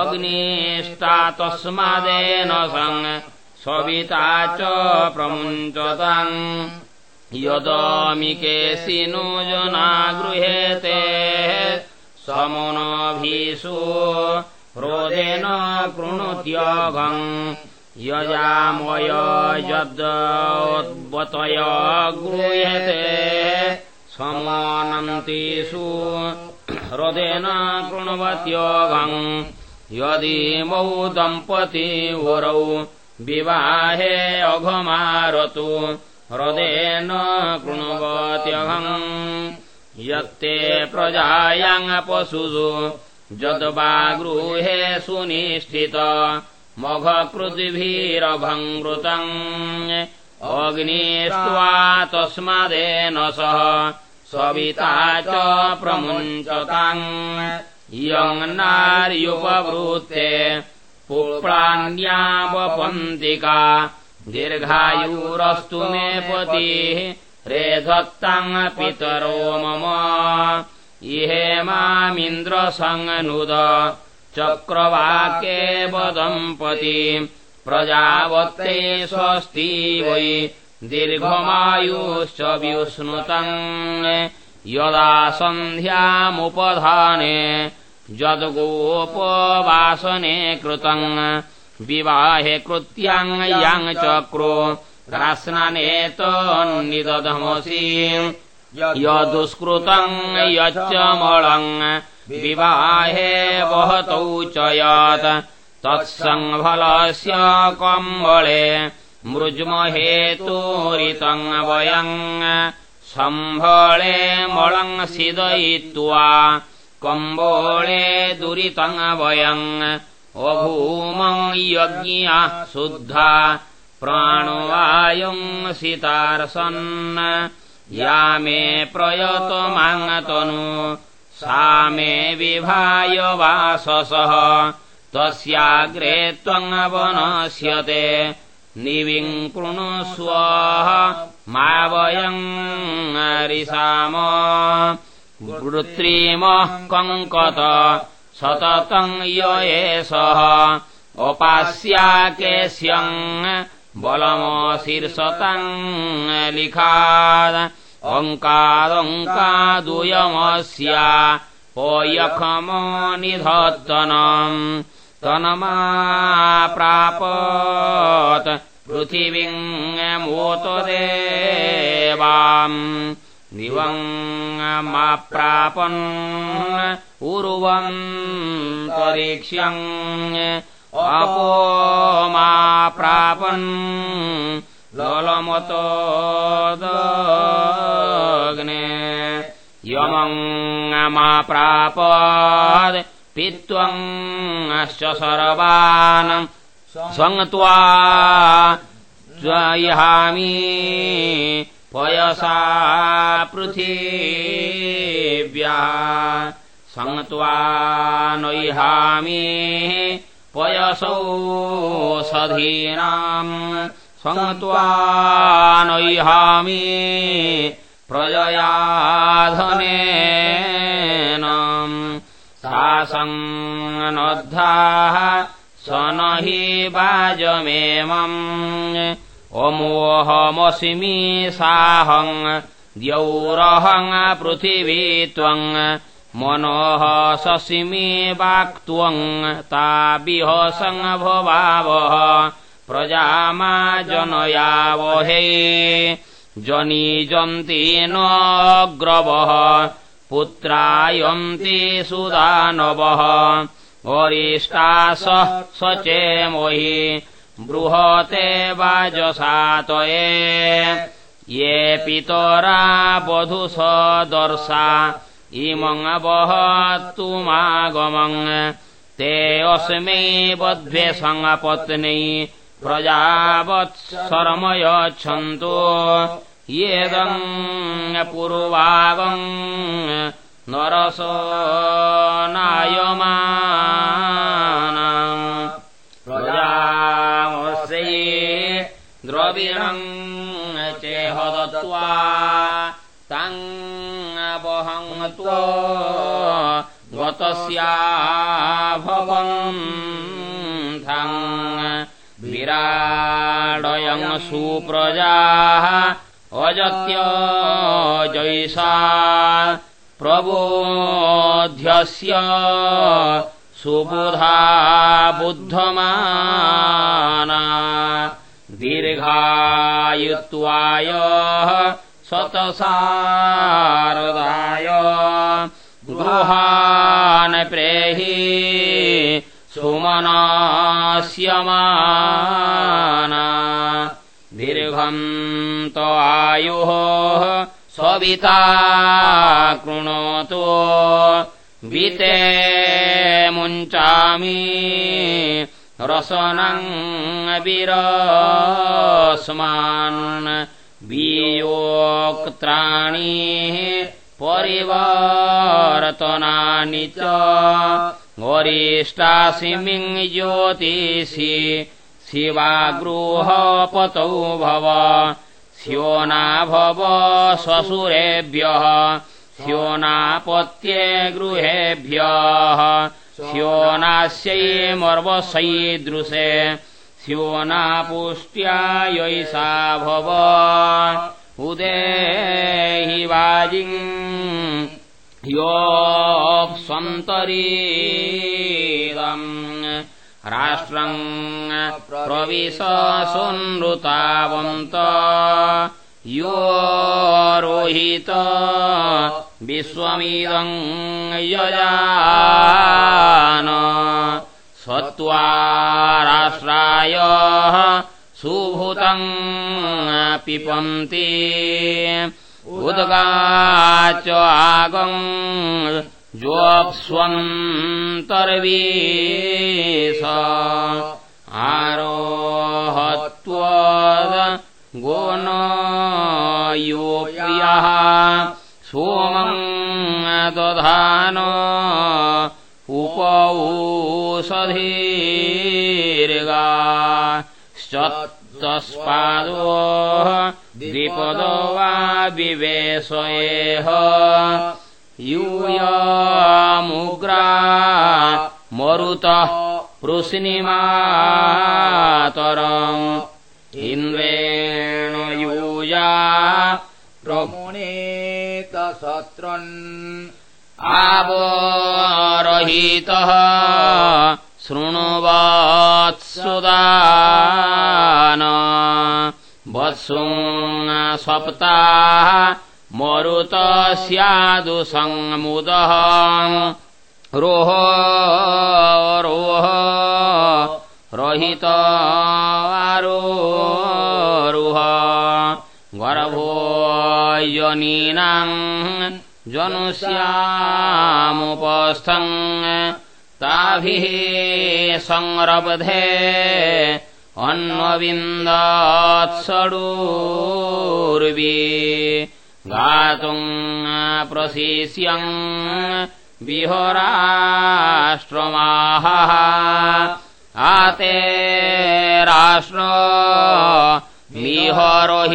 अग्निष्टा तस्मादेन सविता च प्रमुञ्चताम् यदमिकेशिनो जना गृहेते समनभीषु रोदेन कृणुत्यघम् यजामय यद्वतय गृह्यते समानन्तिषु हृदेन कृण्वत्यघम् यदीमौ दम्पतीवरौ विवाहे अघमारतु हृदेन कृण्वत्यघम् यत्ते प्रजायाम् पशुषु यद्वा गृहे सुनिष्ठित मघकृद्भिरभङ्कृतम् अग्निष्ट्वा तस्मादेन सह सविता च प्रमुञ्चताम्। इयम् नार्युपवृत्ते पुप्राण्यावपन्तिका। दीर्घायुरस्तु मे पतिः रेधत्ताम् पितरो मम। इहे मामिन्द्रसङ्नुद चक्रवाक्ये वदम्पति प्रजावत्ते स्वस्ति वै दीर्घमायुश्च यदा सन्ध्यामुपधाने यद्गोपवासने कृतम् विवाहे कृत्याम् याम् चक्रो रास्ननेतन्निदधमसि यदुष्कृतम् यच्च मलम् विवाहे वहतौ च यत् तत्सङ्फलस्य कम्बळे मृज्महेतोरितम् वयम् सम्भळे मळङ्सिदयित्वा कम्बोळे दुरितम् वयम् अभूमम् यज्ञा शुद्धा प्राणवायुम् सितार्सन् या मे प्रयतमाङ्गतनु सा मे विभाय वाससः। तस्याग्रे त्वङवनस्यते निविम् कृणुष्वः मा वयम् रिसाम वृत्रीमः कङ्कत सततम् य एषः। अपास्याकेश्यम् बलमशीर्षतम् लिखाद। अङ्कादङ्कादुयमस्या पयखमो निधत्तनम् तनमाप्रापत् पृथिवीम् मोतदेवाम्। दिवङ्माप्रापन् उर्वम् त्वरीक्ष्यम् अपो मा प्रापन् ललमतोदग्ने यमङ्माप्रापद् पित्वङ्श्च सर्वान् सङ्त्वा ज्वयहामि पयसा पृथिव्याः सङ्त्वा नैहामि पयसौ सधीनाम् सङ्त्वा नैहामि प्रजयाधनेन सा स न हि वाजमेमम् अमोऽहमस्मि साहम् द्यौरहम् पृथिवी त्वम् मनोः ससिमि वाक्त्वम् ताबिहसङ्भवावः प्रजामा जनयावहे जनीजन्ति नग्रवः पुत्रायन्ति सुदानवः वरिष्ठासः स चेमहि बृहते वाजसातये ये पितरा वधुसदर्शा इमङ्गवहत्तुमागमम् ते अस्मै बध्वे सङ्गपत्नी प्रजावत्सरमयच्छन्तु येदम् पूर्वागम् नरसो नायमानम् प्रजामस्यै द्रविणम् चेहदत्वा तम् वहङ्त्वा गतस्या भवन्थम् विराडयम् सुप्रजाः अजत्य जैषा प्रबोध्यस्य सुबुधा बुद्धमाना दीर्घायुत्वाय शतसारदाय गृहान् प्रेहि सुमनास्यमाना आयुः सविता कृणोतु। विते मुञ्चामि रसनम् विरस्मान्। वियोक्त्राणि परिवर्तनानि च। वरिष्ठासिमिम् ज्योतिषि शिवागृहपतौ भव। स्योना भव श्वशुरेभ्यः स्योनापत्ये गृहेभ्यः। स्योनास्यै मर्वसैदृशे स्योनापुष्ट्यायैषा भव। उदेहि वाजिम् योऽप्सन्तरीदम् राष्ट्रम् प्रविशसुनृतावन्त। यो रोहित विश्वमिदम् यजान। सत्त्वा राष्ट्राय सुभूतम् पिपन्ति उद्गाच आगम् ज्वप्स्वन्तर्वीस आरोहत्वद गोन योऽप्यः सोमम् दधान उपौषधीर्गाश्चत्तस्पादो द्विपदो वा विवेशयेह यूयमुग्रा मरुतः पृश्निमातरम्। इन्द्रेण यूया प्रमुनेत शत्रुन् आवरहितः शृणुवत्सुदान वत्सु सप्ताः मरुत स्यादु सङ्मुदः रोह रोह रहितवारोरुह गर्भोयनीनाम् जनुष्यामुपस्थम्। ताभिः संरब्धे अन्वविन्दत्सडूर्वी गातुम् प्रशिष्यम् विहराष्ट्रमाहः। आते राष्ट्र विहरोहितोरहारमृधो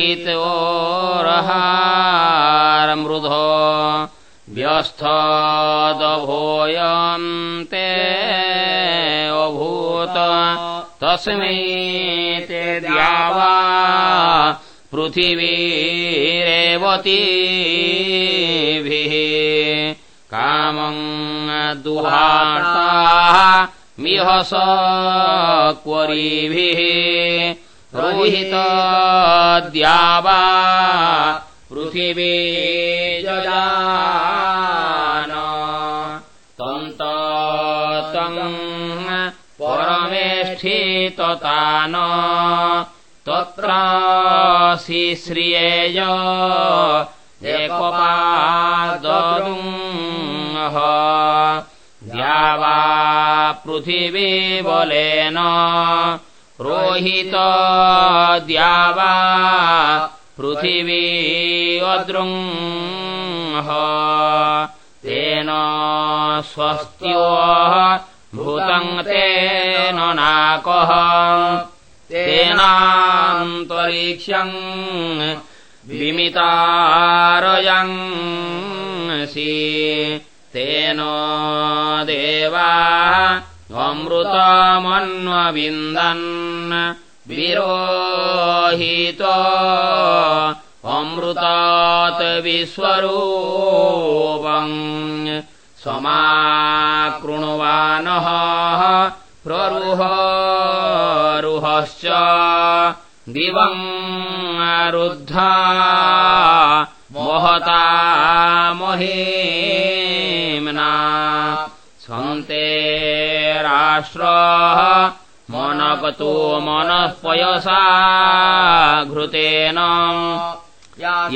व्यस्थदभोयन्ते अभूत। तस्मै ते द्यावा पृथिवीरेवतीभिः कामम् दुहाता मिहस क्वरीभिः रोहितद्यावा पृथिवी जजान। तन्तम् परमेष्ठिततान तत्र शिश्रियेय एकपादरुङ्ह द्यावा पृथिवी बलेन। रोहित द्यावा पृथिवी अदृङ्ह तेन स्वस्त्यो भूतम् तेन नाकः तेनान्तरिक्षम् विमितारयंसि तेन देवा अमृतमन्वविन्दन् विरोहित अमृतात् विश्वरूपम् समाकृण्वानः प्ररुहरुहश्च दिवम् रुद्धा महता महीम्ना सन्ते राष्ट्र मनकतो मनः पयसा घृतेन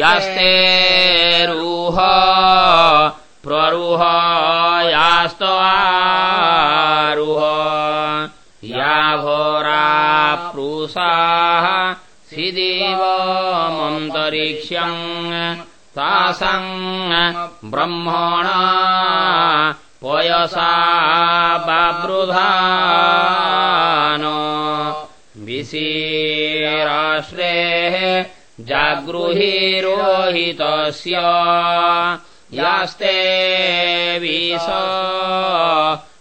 यास्ते रुह प्ररुह यास्तवारुह याभोराप्रुषाः सिदेवमन्तरिक्ष्यम् तासाम् ब्रह्मणा पयसा बावृधान विशीराश्रेः जागृहिरोहितस्य यास्ते विष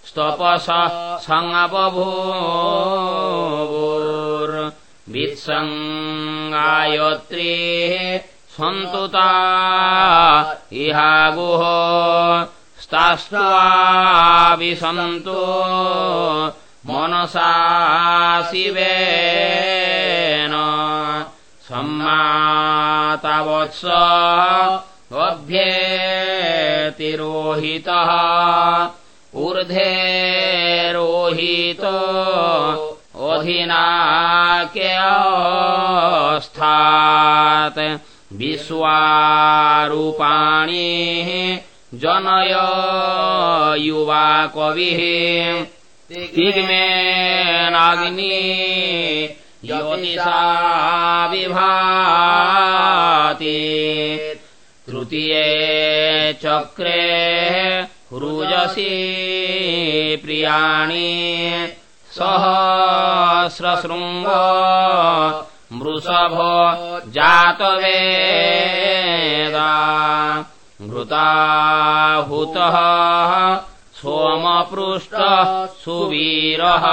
स्तपस सङ्गबभूवुर्वित्सङ्गायत्रीः सन्तुता इहागुः स्तास्त्वाभिसन्तु मनसा शिवेन सम्मातावत्स अभ्येतिरोहितः। ऊर्धे रोहितो अधिनाक्यस्थात् विश्वारूपाणि जनय युवा कविः। तिग्मेनाग्नि ज्योतिषा विभाति तृतीये चक्रे रुजसि प्रियाणि सहस्रशृङ्ग मृषभो जातवेदा घृताहुतः सोमपृष्टः सुवीरः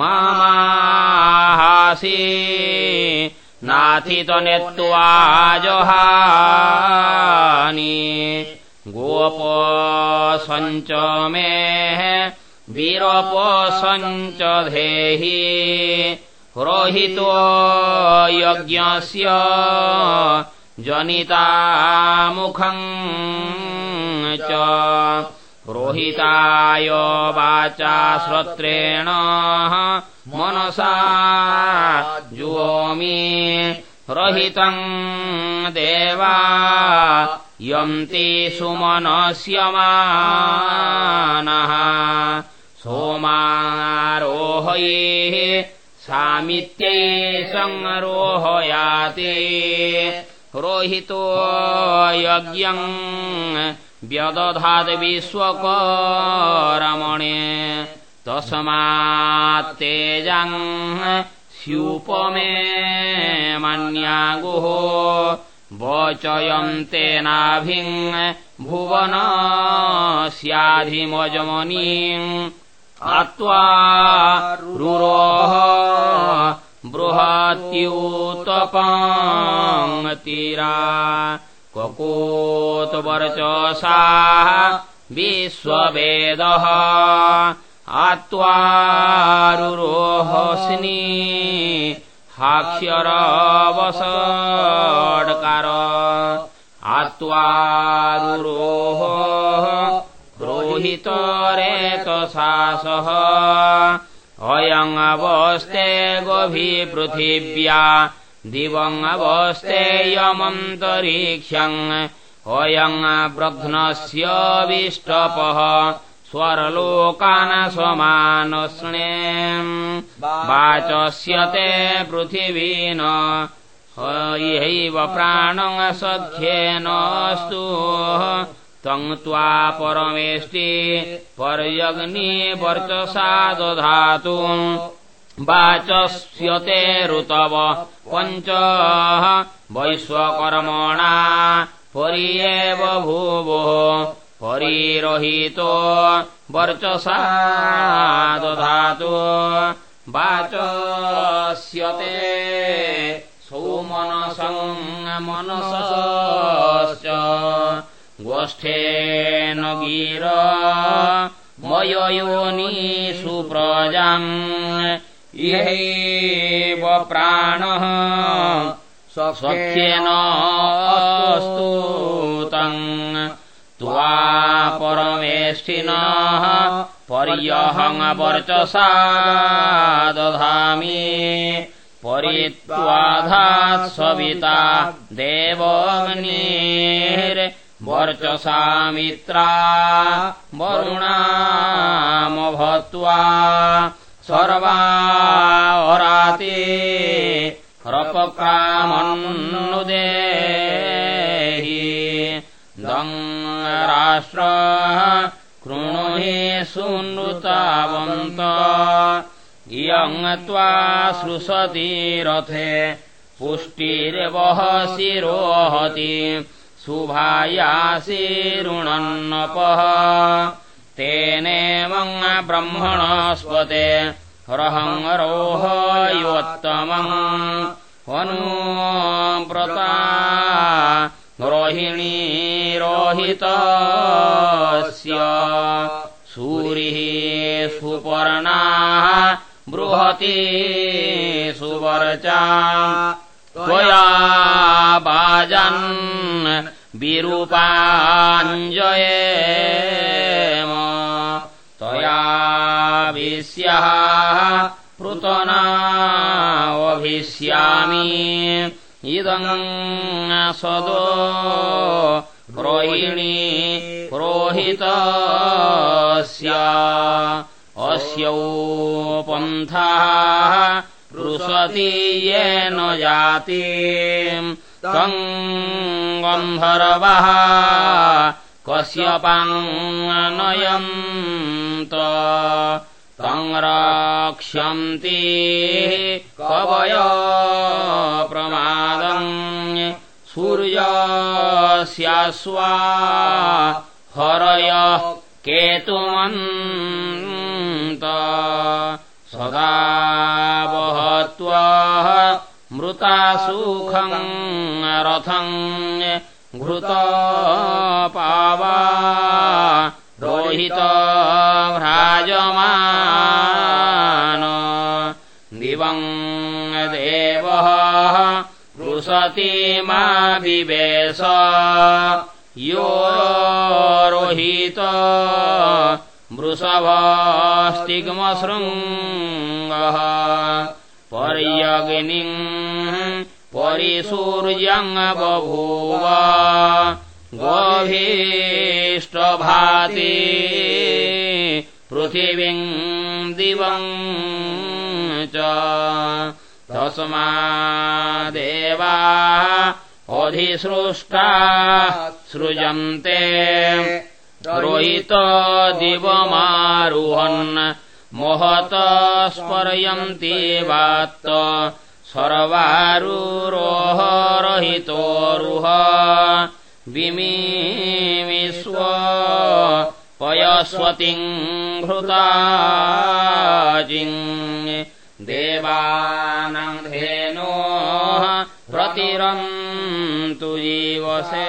मामाहासि नाथितनेत्वाजहानि गोपसञ्च मे वीरपसञ्च धेहि रोहितो यज्ञस्य जनितामुखम् च रोहिताय वाचा श्रोत्रेण मनसा जुवोमि रहितम् देवा यन्ति सुमनस्यमानः सोमारोहये सामित्यै सङ्रोहयाति रोहितो यज्ञम् व्यदधाद्विश्वकरमणे तस्मात्तेजम् स्यूपमे मन्यागुः वचयन्तेनाभिम् भुवनस्याधिमजमनीम् आत्वा रुरोह बृहत्यूतपङ्क्तिरा ककोतवर्चसा विश्ववेदः आत्वारुरोहस्नि हाक्ष्यरवसड्कार आत्वारुरोह रोहितरेतसासः। अयङवस्थे गभीपृथिव्या दिवङवस्थेयमन्तरिक्षम् अयम् ब्रध्नस्यविष्टपः स्वरलोकान् स्वमानस्णे वाचस्यते पृथिवीन इहैव प्राणम् सख्येनस्तु तम् त्वा परमेष्टि पर्यग्नि वर्चसा दधातु। वाचस्यते ऋतव पञ्च वैश्वकर्मणा परि एव भूवो परिरहितो वर्चसा दधातु वाचस्यते सौमनसङ्मनसश्च गोष्ठेन गिर मययोनिषु प्रजाम् इहैव प्राणः सख्येन स्तूतम् परमेष्ठिनः पर्यहङ्वर्चसा दधामि। परित्वाधात् सविता देवग्निर्वर्चसा मित्रा वरुणामभत्वा सर्वा अराति राष्ट्र कृणु हि सुनृतावन्त इयम् त्वा सृशति रथे पुष्टिर्वहसि रोहति शुभायासिरुणन्नपः तेनेवम् ब्रह्मणस्पते रहङ्गरोहयोत्तमम् अनुव्रता रोहिणी रोहितस्य। सूरिः सुपर्णाः बृहति सुवर्चा। त्वया बाजन् विरूपाञ्जयेम। स्याः पृतनावभिष्यामि इदम् सदो रोहिणी पुरोहितस्या अस्यौ पन्थाः पृषति येन जाति तम् गन्धर्वः कश्यपाङ्नयन्त तम् रक्ष्यन्ति कवय प्रमादम् सूर्यस्यास्वा हरय केतुमन्त सदा वहत्वा मृता सुखम् रथम् घृत पावा विवेश यो रोहित पर्यग्निम् परिसूर्यम् बभूव। गोभीष्टभाति पृथिवीम् दिवम् च तस्मादेवा अधिसृष्टा सृजन्ते रोहित दिवमारुहन् महत स्पर्यन्ति वात्त सर्वारुरोहरहितोरुह विमीमिष्व पयस्वतिम् घृताजिम् देवानाम् धेनोः प्रतिरन्तु जीवसे।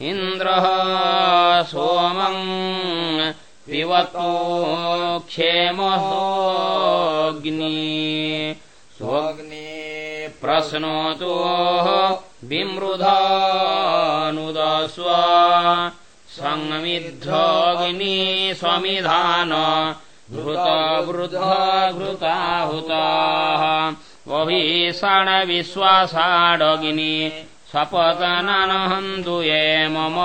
इन्द्रः सोमम् पिबतु क्षेमसोऽग्नि स्वग्ने प्रश्नोतु विमृधानुदस्व। सङ्मिद्धग्नि स्वमिधान घृतवृद्ध घृताहुताः। वभीषणविश्वासाडगिनि स्वपतनहन्तु ये मम।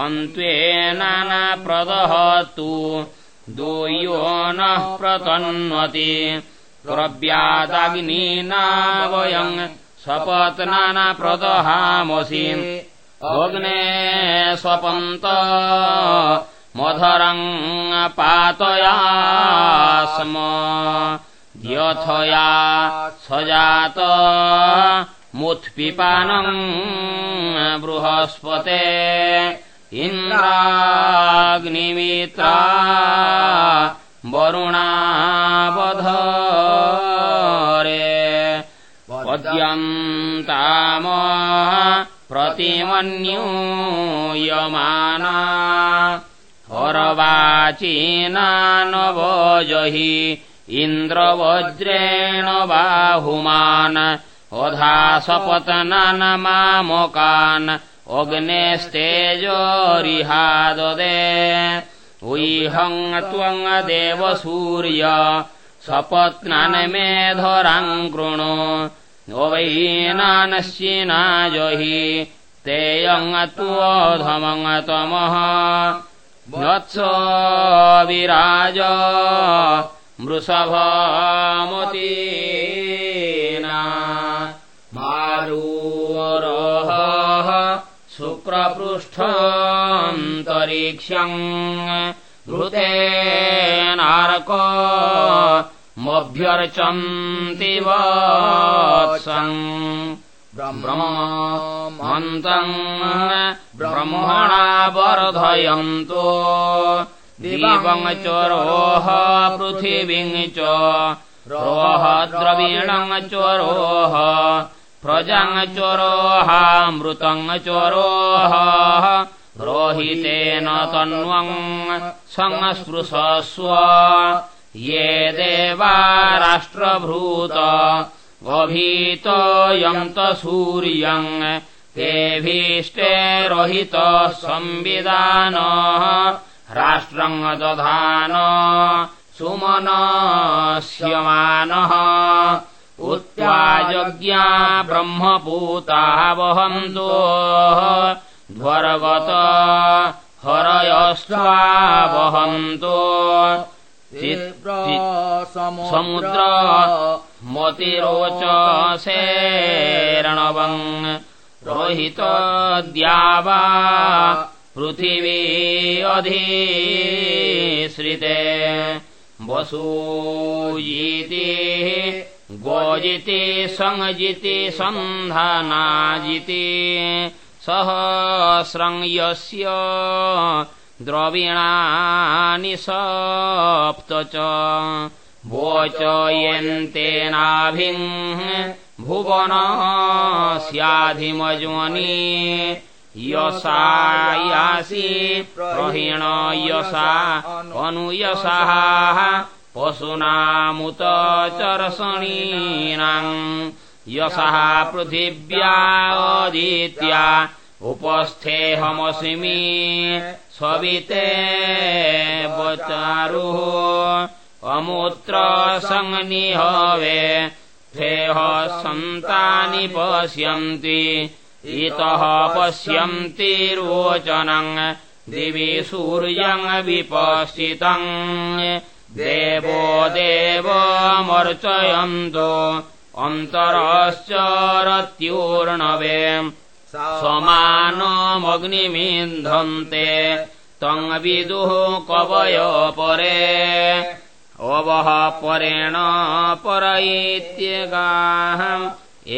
हन्त्वेनाप्रदहतु दोयो नः प्रतन्वति। प्रव्यादाग्निना वयम् स्वपत्नाना प्रदहामसि। अग्ने स्वपन्त मधरम् पातया स्म द्यथया सजात मुत्पिपानम् बृहस्पते इन्द्राग्निमित्रा वरुणावधरे पद्यन्ताम प्रतिमन्यूयमाना हरवाचीना नवजहि इन्द्रवज्रेण बाहुमान् अधासपतनान् मामकान् अग्नेस्तेजोरिहाददे। उइहम् त्वम् देवसूर्य सपत्नान् मेधराम् कृणु। वैनानश्चिना जहि तेयम् त्वधमम् तमः वत्स विराज मृषभमतीना मारूरोह शुक्रपृष्ठान्तरीक्ष्यम् घृतेनार्क मभ्यर्चन्ति वत्सम् ब्रह्मन्तम् ब्रह्मणा वर्धयन्तो दिवम् च रोह पृथिवीम् च रोह द्रवीणम् च रोह प्रजम् च रोहामृतम् च रोह। रोहितेन तन्वम् संस्पृशस्व। ये देवा राष्ट्रभूत अभीतयन्त सूर्यम्। तेभीष्टे रोहितः संविदान राष्ट्रम् दधान सुमनस्यमानः उत्त्वायज्ञा ब्रह्मपूता वहन्तो। ध्वरगत हरयस्त्वा वहन्तो। समुद्र मतिरोचसेरणवम् रोहितद्यावा पृथिवी अधिश्रिते। वसूयिति गोजिति सङ्जिति सन्धनाजिति सहस्रं यस्य द्रविणानि सप्त च वोचयन्तेनाभिम् भुवनस्याधिमज्मनि यसायासि यसा अनुयसाः पशूनामुत चरसणीनाम् यशः पृथिव्यादित्या उपस्थेऽहमस्मि स्वविते वचारुः अमूत्र सङ्निहवे थेह सन्तानि पश्यन्ति इतः पश्यन्ति रोचनम् दिवि सूर्यम् विपश्चितम् देवो देवमर्चयन्तो अन्तरश्चरत्यूर्णवे समानमग्निमिन्धन्ते तम् विदुः कवय परे अवः परेण पर इत्यगाः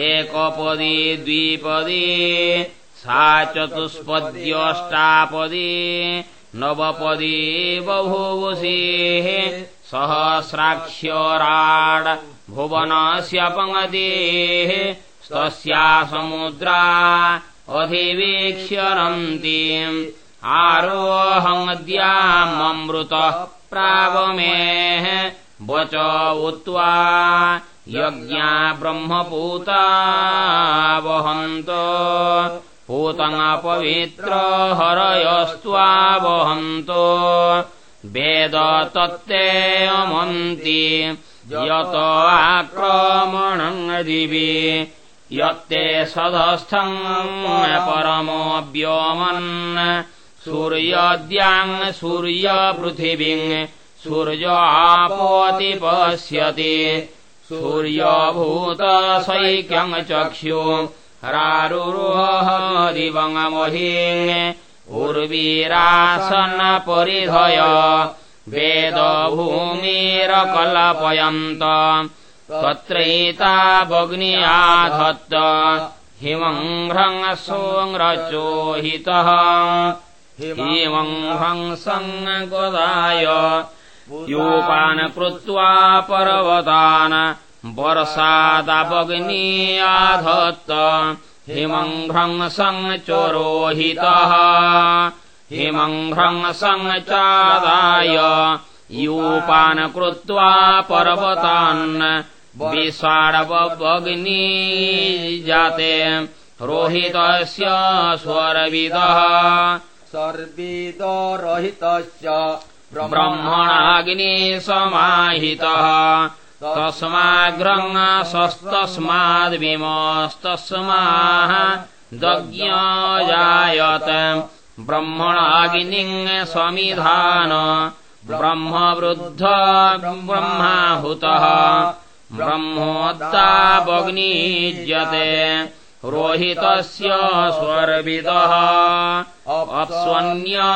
एकपदी द्विपदी सा चतुष्पद्यष्टापदी नवपदी बभूवुषीः सहस्राक्ष्यराड् भुवनस्य पङ्गतेः तस्या समुद्रा अधिवीक्ष्यरन्तीम् आरोहङ्ग्याममृतः वच उत्वा यज्ञा ब्रह्मपूता वहन्तो। पूतङ्गपवित्र हरयस्त्वा वहन्तो। वेद तत्ते अमन्ति यत आक्रमणम् दिवि। यत्ते सधस्थम् परमो व्योमन् सूर्यपृथिवीम् सूर्य आपोति पश्यति सूर्यभूतसैक्यम् चक्षु रारुरोहदिवङ्मही उर्वीरासन् परिधय वेदभूमिरकल्पयन्त तत्रैता भग्न्याधत्त हिमङ्घ्रङ् सङ्गदाय यूपान् कृत्वा पर्वतान् वर्षादावग्न्याधत्त हिमङ्घ्रङ् सङ्चोरोहितः हिमङ्घ्रङ् सङ्चादाय यूपान् कृत्वा पर्वतान् विषाडवग्नी जाते रोहितस्य स्वरविदः सर्विदरहितस्य ब्रह्मणाग्नि समाहितः। तस्माग्रङ् सस्तस्माद्विमस्तस्माः दज्ञजायत ब्रह्मणाग्निम् स्वमिधान ब्रह्मवृद्ध ब्रह्माहुतः। ब्रह्मोत्तावग्निज्यते रोहितस्य स्वर्विदः अप्स्वन्यसमाहितः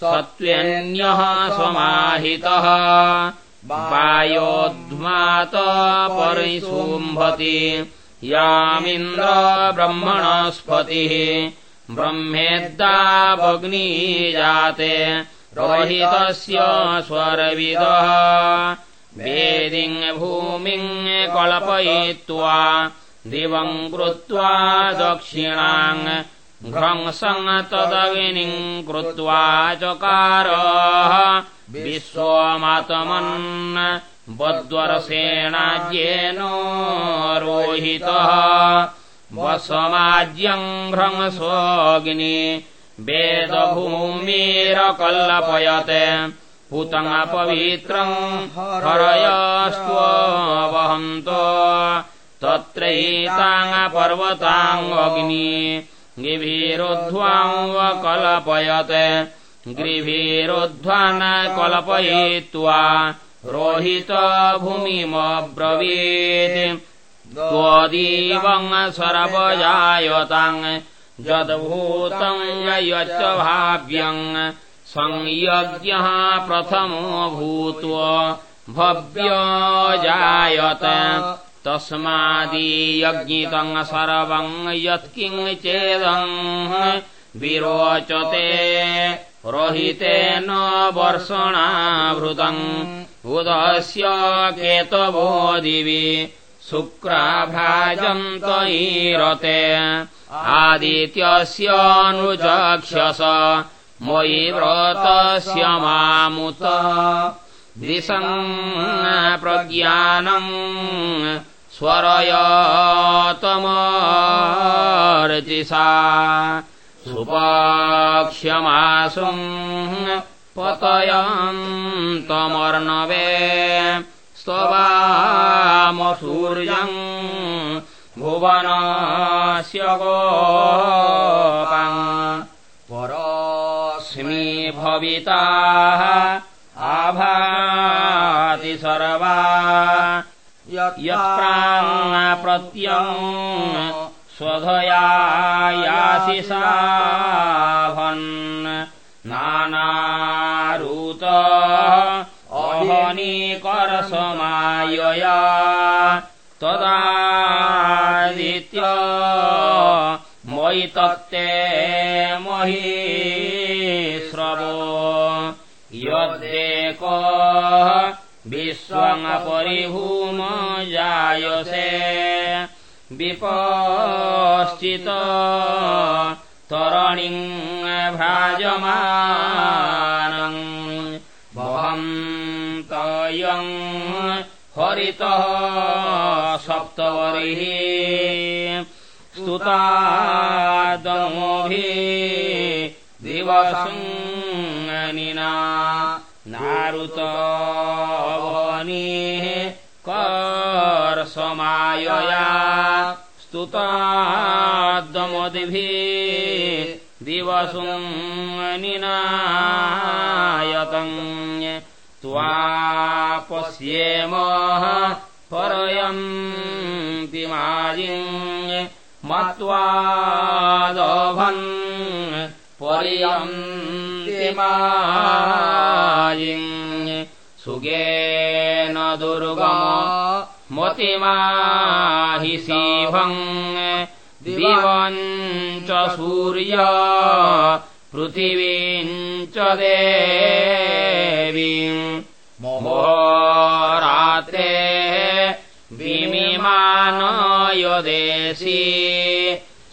सत्त्वेऽन्यः समाहितः वायोध्मात परिशुम्भति यामिन्द्र ब्रह्मणस्पतिः ब्रह्मेद्दावग्नी जाते रोहितस्य स्वरविदः वेदिम् भूमिम् कल्पयित्वा दिवम् कृत्वा दक्षिणाम् घ्रंसम् तदग्निम् कृत्वा चकार विश्वमातमन् वद्वर्षेणाज्येन रोहितः वसमाज्यम् घ्रंसोऽग्नि वेदभूमिरकल्पयते पुतङ्गपवित्रम् हरयस्त्ववहन्तो। तत्रैताङ्गपर्वताङ्गग्नि गिभिरुध्वाङ्कल्पयत् गिभिरुध्वा न कल्पयित्वा रोहित भूमिमब्रवीत् त्वदीवम् सर्वजायताम् यद्भूतम् यच्च भाव्यम् संयज्ञः प्रथमो भूत्वा भव्यजायत तस्मादीयज्ञितम् सर्वम् यत्किञ्चेदम् विरोचते। रोहितेन वर्षणाभृतम् उदस्य केतवो दिवि शुक्राभाजन्त ईरते आदित्यस्यानुचक्षस मयि व्रतस्य मामुत दिशम् प्रज्ञानम् स्वरयतमर्जिषा सुपाक्ष्यमासुम् पतयन्तमर्णवे स्तवामसूर्यम् भुवनस्य परस्मि भविताः आभाति सर्वा। यत्राप्रत्यम् स्वधयायासि साभन्। नानारूत अहनीकरसमायया तदादित्य मयि तत्ते महीश्रवो विश्वङ्परिभूम जायसे विपश्चित तरणिम् भ्राजमानम् वहन्तयम् हरितः सप्तवर्हि। स्तुतादमोभिः दिवसङ्निना नारुतवनीः कर्षमायया स्तुतादमदिभिः दिवसुनिनायतम् त्वा पश्येमः परयन्तिमाजिम् मत्वादभन् पर्यन्तिमाजिम् सुगेन दुर्गम मतिमाहि शिभम् दिवम् च सूर्य पृथिवीम् च देवीम् मोराते विमिमानयदेशि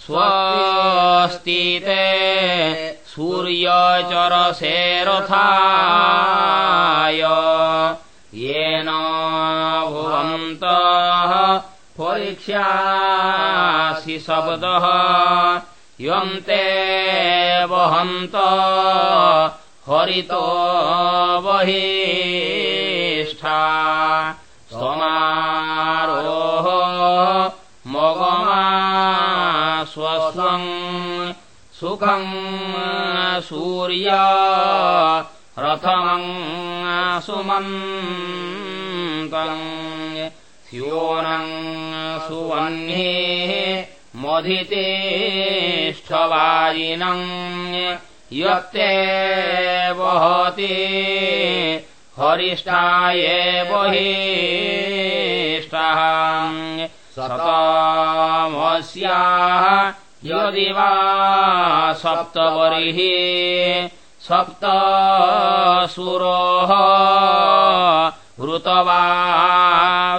स्वस्तिते सूर्यचरसेरथाय। येन परीक्ष्यासि शब्दः। यन्ते वहन्त हरितो बहिष्ठा। समारोह मगमा स्वस्वम् सुखम् सूर्य। रथमम् सुमन्तम् स्योनम् सुवह्निः मधितेष्ठवायिनम् यत्ते हरिष्ठाय बहिष्ठः सतामस्याः यदि वा सप्तवर्हि सप्तसुरोः ऋतवा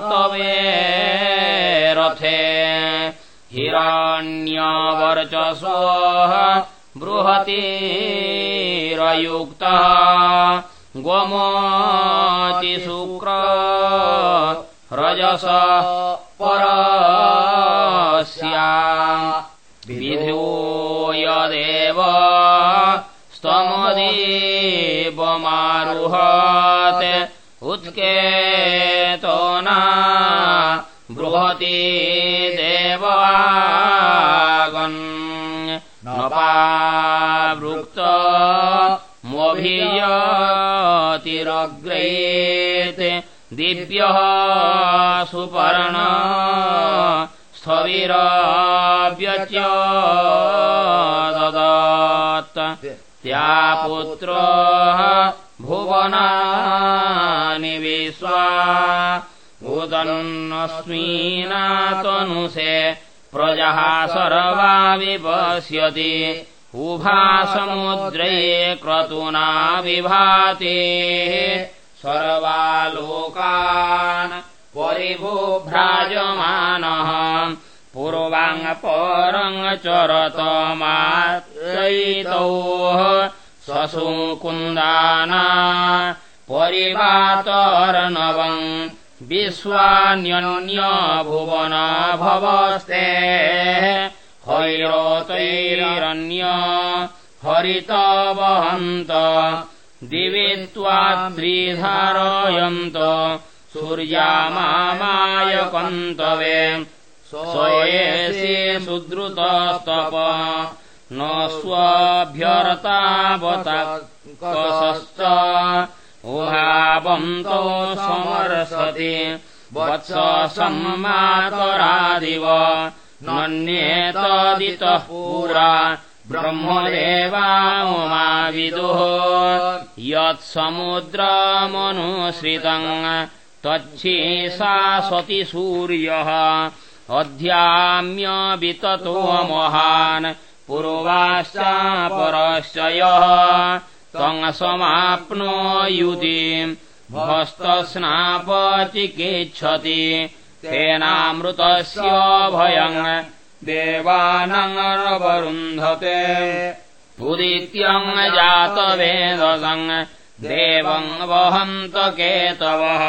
तवे रथे। हिरण्यवर्चसोः बृहतिरयुक्तः गोमोति शुक्र रजस परस्या। विधो यदेव उत्केतो न बृहति देवागन्। नपावृक्त मोभियतिरग्रेत् दिव्यः सुपर्ण स्थविराव्यच ददात्। त्या पुत्र भुवनानि विश्वा उदन्नस्मीनातनुषे प्रजः सर्वा विपश्यति। उभासमुद्रे क्रतुना विभाति। सर्वालोकान् परिभुभ्राजमानः। पूर्वाङ्गपरम् चरतमात्रयितौ स्वसुकुन्दाना परिवातर्णवम् विश्वान्यन्य भुवन भवस्ते हैरतैरन्य हरितवहन्त दिवि त्वाद्रिधारयन्त सूर्यामामायकन्तवे स्वयेषि सुद्रुतस्तप न स्वभ्यर्तावतकसश्च उहावन्तो समर्षति वत्स सम्मातरादिव नन्येतदितः पुरा ब्रह्मदेवा उमा विदुः यत्समुद्रमनुसृतम् तच्छीसा सति सूर्यः अध्याम्य विततो महान् पूर्वाश्चापरश्च यः समाप्नोयुतिम् भस्तस्नापचिकिच्छति तेनामृतस्य भयम् देवानवरुन्धते उदित्यम् जातवेदसम् देवम् वहन्त केतवः।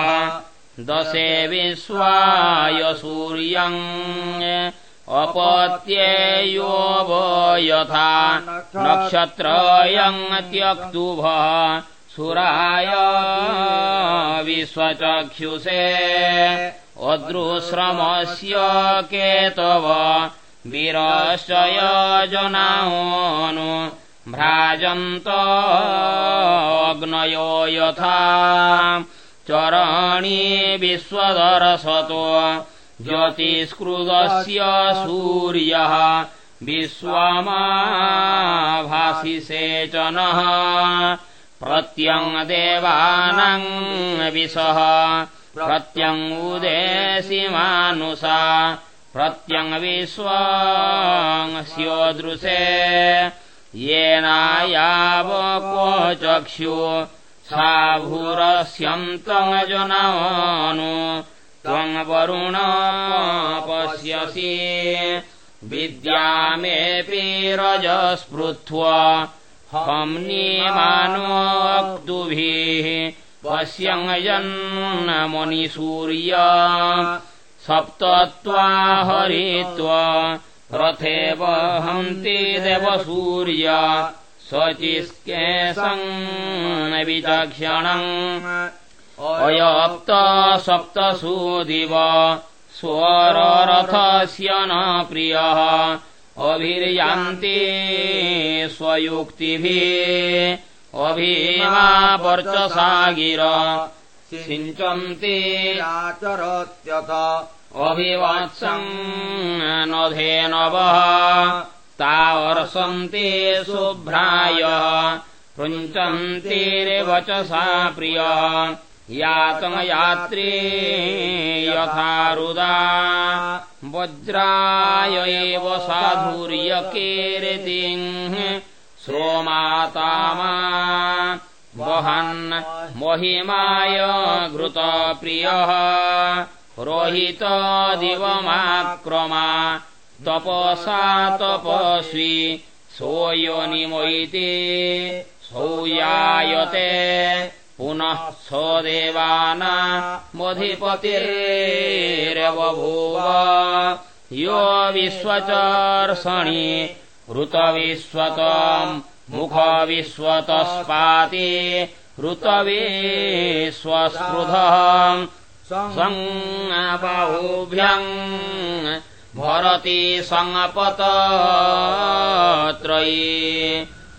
दशे विश्वाय सूर्यम् अपत्येयो वो यथा नक्षत्रयम् त्यक्तुभः सुराय विश्वचक्षुषे अदृश्रमस्य केतव वीरश्चय जनानु भ्राजन्त अग्नयो यथा चरणी विश्वदर्शतो ज्योतिष्कृतस्य सूर्यः विश्वमाभासि सेचनः प्रत्यङ्देवानाम् विशः प्रत्यङ्गुदेशि मानुषा प्रत्यङ्विश्वस्योदृशे येनायावको चक्षु सा भूरस्यन्तजनानु वरुण पश्यसि। विद्यामेऽपि रजस्पृथ्वा हम्निमानोक्तुभिः पश्यञ्जन्मनिसूर्य सप्तत्वा हरित्वा रथे वहन्ति देवसूर्य। स्वचिस्केशम् विचक्षणम् अयप्त सप्तसूदिव स्वररथस्य न प्रियः। अभिर्यान्ति स्वयुक्तिभिः। अभीमा वर्चसा गिर। सिञ्चन्ति आचरत्यथ अभिवात्सम् नधेनवः तावर्षन्ति शुभ्रायः पृञ्चन्तिर्वचसा प्रियः यातमयात्री यथा रुदा वज्राय एव साधुर्यकीर्तिम् सोमातामा वहन् महिमाय घृतप्रियः रोहितदिवमाक्रमा तपसा तपस्वी सोऽयोनिमोयिति सौयायते पुनः सदेवाना मधिपतिर्बभूव यो विश्वचर्षणि ऋतविश्वतम् मुखविश्वतस्पाति ऋतवे स्वस्पृधः सङ्गबाहुभ्यम् भरति सङ्गपतत्रयी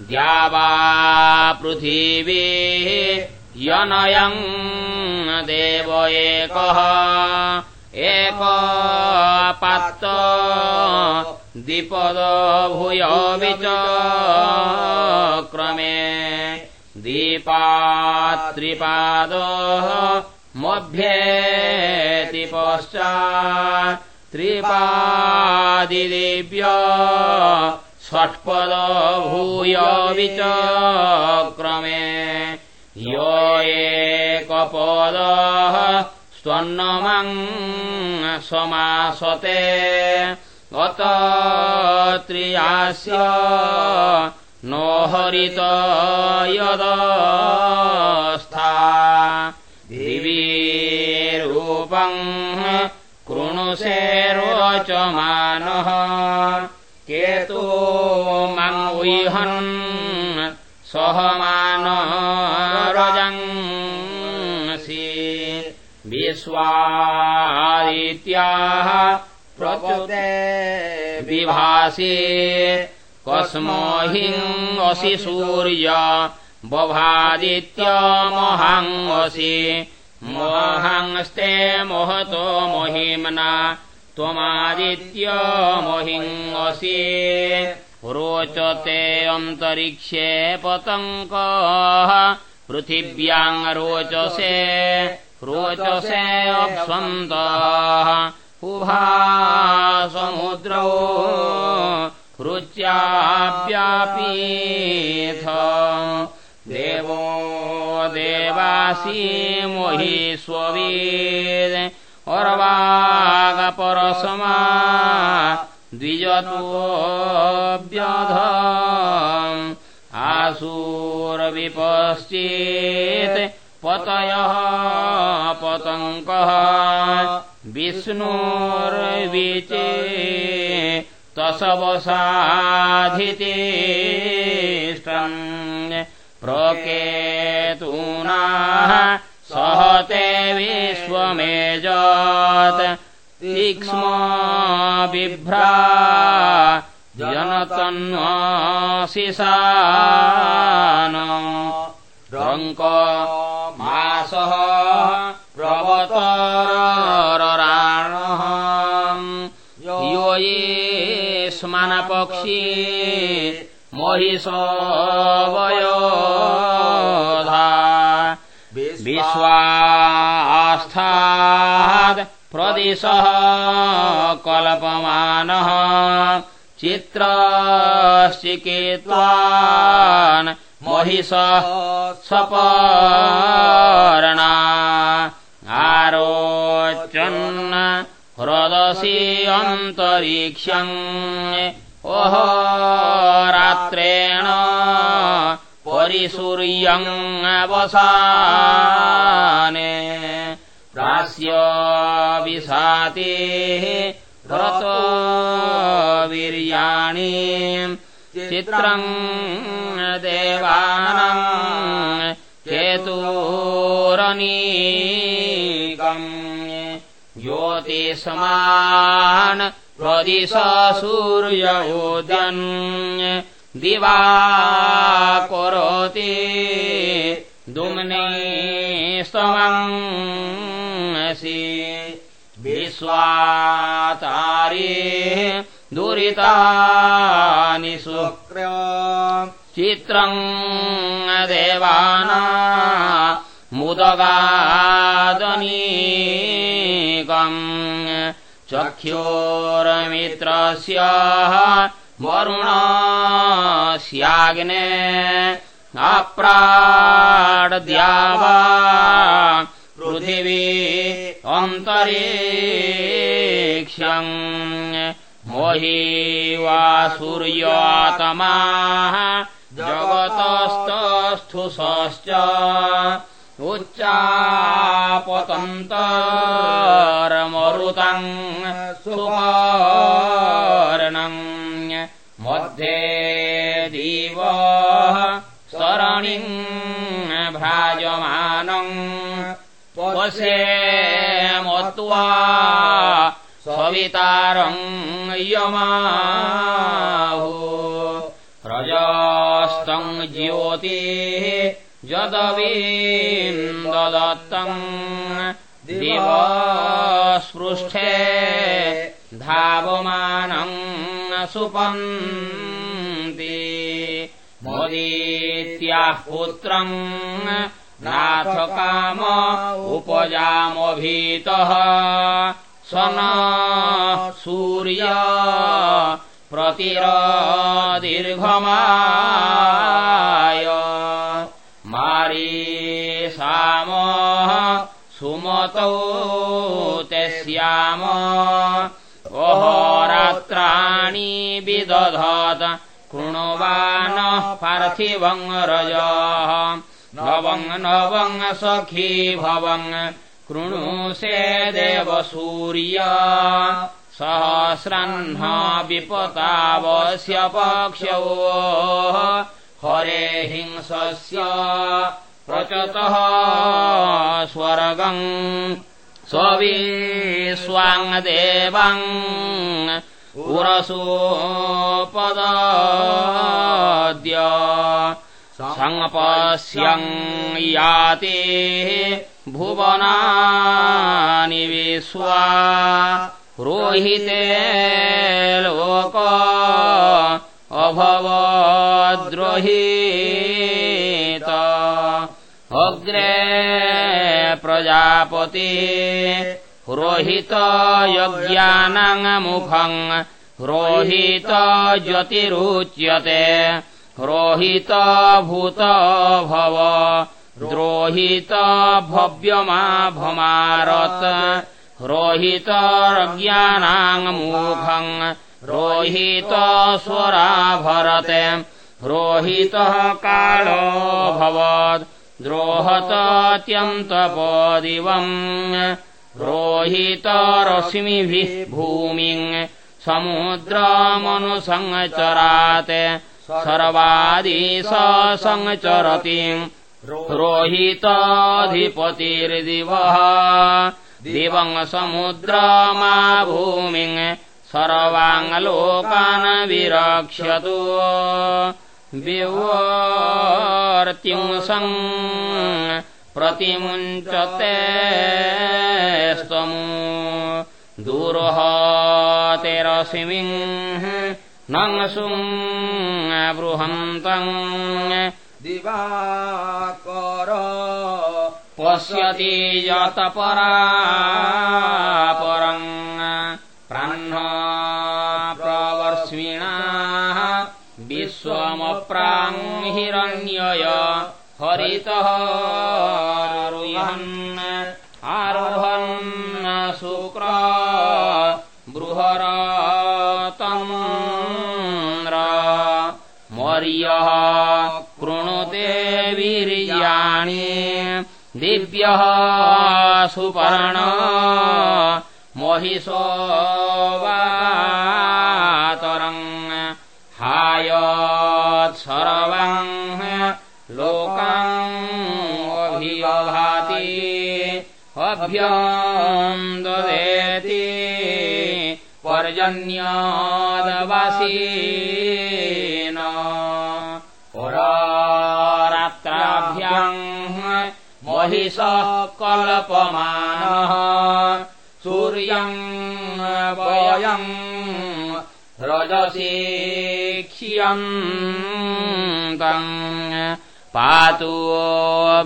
द्यावा पृथिवी यनयम् देव एकः एक पात्त द्विपद भूय क्रमे। दीपात्रिपाद मभ्येति पश्चात् त्रिपादिदेव्य षट्पद भूय क्रमे यो एकपदः स्वर्णमम् समासते। अत त्रियास्य नो हरित यदस्था। दिवीरूपम् कृणुषे रोचमानः। केतु मङ्गुहन् सहमान विश्वादित्याः प्रचुते विभासि कस्मो हिंसि सूर्य बभादित्यमहांसि मोहंस्ते मोहतो मोहिम्ना त्वमादित्यमहिंसि रोचते अन्तरिक्षे पतङ्कः पृथिव्याम् रोचसे रोचसे अप्सन्तः उभा समुद्रौ रुच्याव्यापीथ देवो देवासी मोहि स्ववीद अर्वागपरसमा द्विजतोऽव्यध आसूरविपश्चित् पतयः पतङ्कः विष्णोर्विचे तसवसाधितिष्ठन् प्रकेतूनाः सहते विश्वमेजत् तीक्ष्म बिभ्रा जनतन्वासिसान रङ्क मासः प्रवतरराणः यो ये स्मनपक्षी महिषवयोधा विश्वास्थात् प्रदिशः कल्पमानः चित्रश्चिकेत्वान् महिषः सपर्णा आरोचन् ह्रदसि अन्तरिक्षम् रात्रेण परिसूर्यम् अवसाने प्रास्य विशातेः व्रतो वीर्याणि चित्रम् देवानाम् केतोरनीकम् ज्योतिषमान् प्रदिश सूर्य उदन् दिवा करोति दुम्ने स्तमंसि विश्वातारे दुरितानि शुक्र चित्रम् देवाना मुदगादनीकम् चख्योरमित्रस्य वरुणस्याग्ने अप्राड्द्यावा पृथिवी अन्तरिक्षम् मोही वा सूर्यातमाः जगतस्तस्थुषश्च उच्चापतन्तरमरुतम् सुवर्णम् मध्ये दिवः सरणिम् भ्राज वर्षे मत्वा सवितारम् यमाहो। रजस्तम् ज्योतिः ददत्तम् दिवस्पृष्ठे धावमानम् सुपन्ति। मोदीत्याः पुत्रम् नाथ काम उपजामभीतः स न सूर्य प्रतिरदीर्घमाय। मारी साम सुमतौ स्याम अहोरात्राणि विदधत् कृणुवानः पार्थिवम् रजः। नवम् नवम् सखी भवन् कृणुषे देव सूर्य सहस्रह्न विपतावस्य पक्षौ हरे हिंसस्य प्रचतः स्वर्गम्। स्वविश्वाङ्देवम् उरसोपदाद्य सङ्पश्यम् याति भुवनानि विश्वा रोहिते लोक अभवद्रोहीत। अग्रे प्रजापति रोहित यज्ञानमुखम् रोहित ज्योतिरुच्यते रोहित भूत भव द्रोहित भव्यमा भमारत् रोहितज्ञानाङ्मुखम् रोहित स्वराभरते रोहितः कालो भवत् द्रोहतत्यन्तपदिवम् रोहितरश्मिभिः भूमिम् समुद्रमनुसञ्चरात् सर्वादिश सञ्चरति रोहिताधिपतिर्दिवः। दिवम् समुद्रमा भूमिम् सर्वाङ्लोकान् विरक्ष्यतु विवर्त्युंसम् प्रतिमुञ्चते स्तमु। दूर्हतेरश्मिन् नङ्सुम् बृहन्तम् दिवाकर पश्यति यतपरापरम् प्राह्न प्रवर्ष्मिणाः विश्वमप्राङ् हिरण्यय हरितः रुहन् आरोहन् शुक्र कृणुते वीर्याणि दिव्यः सुपर्ण महिषो वातरम् हायत् सर्वम् लोकाम् अभिभाति अभ्यम् ददेति पर्जन्यादवासीन महिषः कल्पमानः। सूर्यम् वयम् रजसीक्ष्यन्तम् पातु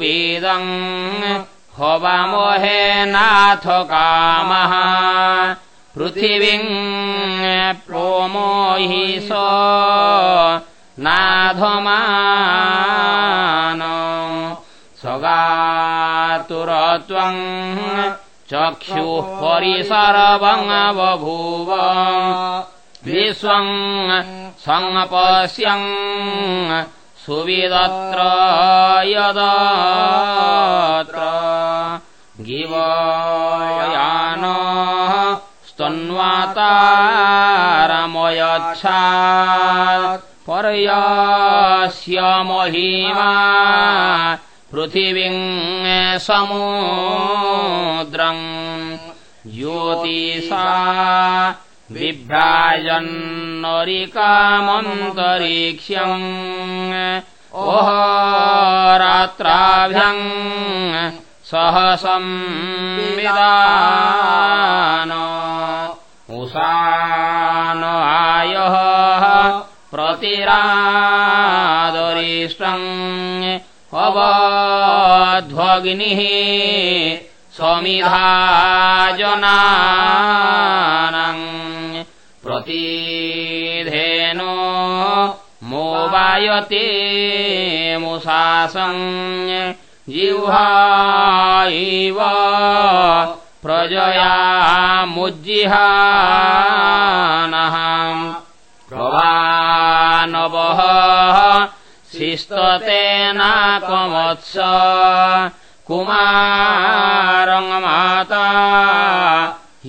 वेदम् हवामोहेनाथ कामः पृथिवीम् प्रोमोहि स नाधमान सगातुरत्वम् चक्षुः परिसरवङ्गबभूव विश्वम् सङ्पश्यन् सुविदत्र यदत्र। गिवयान स्तन्वातारमयच्छात्। पर्यस्य महिमा पृथिवीम् समुद्रम् ज्योतिषा बिभ्राजन्नरिकामन्तरिक्ष्यम् ओह रात्राभ्यम् सहसं विदान उषान आयः प्रतिरादरिष्टम् अवध्वग्निः समिधाजनानम् प्रतिधेनो मोबायते मुसासम् जिह्वा इव प्रजयामुज्जिहानः। प्रभानवः शिस्ततेनाकमत्स कुमारङ्माता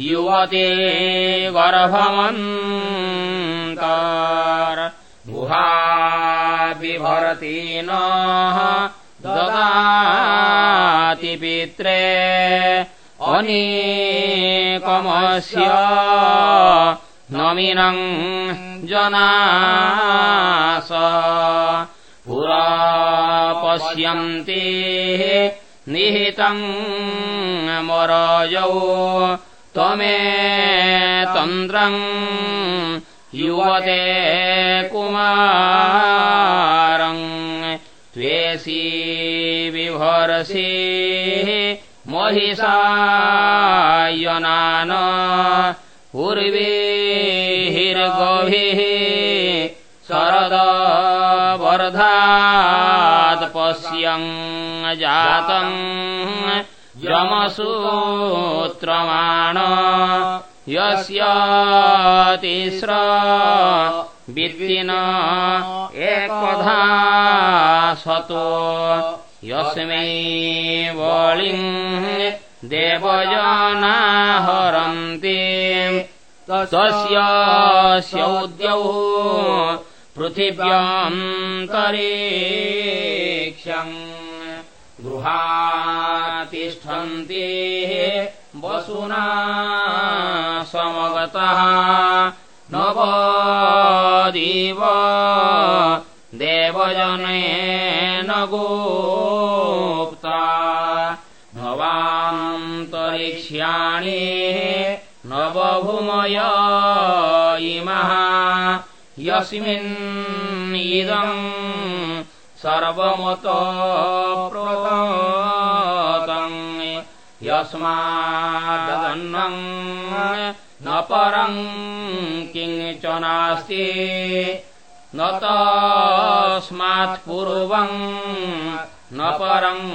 युवते गर्भमन्तर गुहा बिभरतीनः ददाति पित्रे अनेकमस्य नमिनम् जनास पश्यन्ति निहितम् मरजौ त्वमे तन्द्रम् युवते कुमारम् महिषायनान उर्वीर्गभिः जातम् यमसूत्रमाण यस्य तिस्र वित्तिन एकधा सतो यस्मै वलिम् देवजनाहरन्ति तस्य स्यौद्यौ पृथिव्यान्तरिक्षम् गृहातिष्ठन्ति वसुना समगतः नवदीव देवजनेन गोप्ता भवान्तरिक्ष्याणि नवभूमय इमः यस्मिन्निदम् सर्वमतो प्रोतम् यस्मादन्नम् न परम् किञ्च नास्ति न तस्मात्पूर्वम् न परम्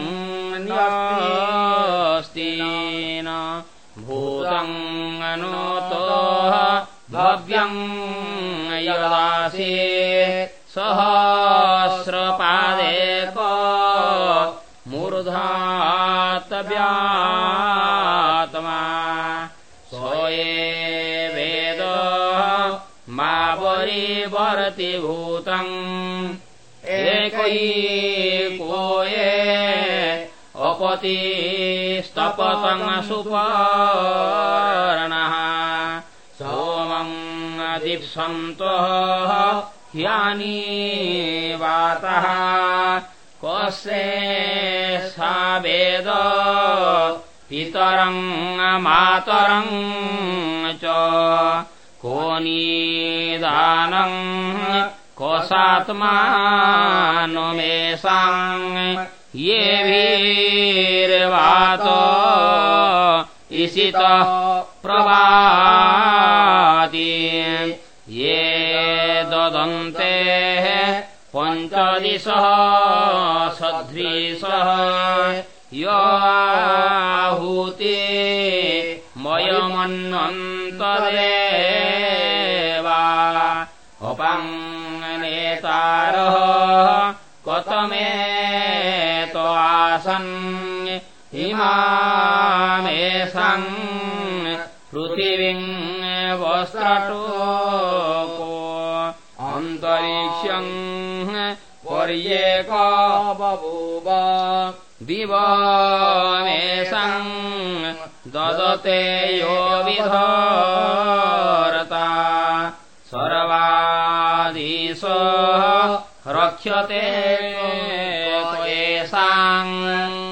न्यस्ति न भूतम् अनोतो भव्यम् यदासि सहस्रपादेक मूर्धातव्यात्मा। सोये वेद मा परिवर्ति भूतम्। एकैको ये अपतिस्तपतम् सुपर्णः सोमम् दिप्सन्तः ह्यानि वातः। कस्ये सा वेद पितरम् मातरम् च। को निदानम् कोसात्मानुमेषाम् येभिर्वात इषितः प्रभाति ये ददन्ते पञ्चदिशः सध्रीशः याहूति मयमन्वन्तदेवा अपाङ्नेतारः कतमे त्वासन् पृथिवीम् वस्त्रटोको अन्तरिक्षम् पर्येका बभूव। दिवमेषम् ददते यो विधरता। सर्वादिशो रक्ष्यते त्वेषाम्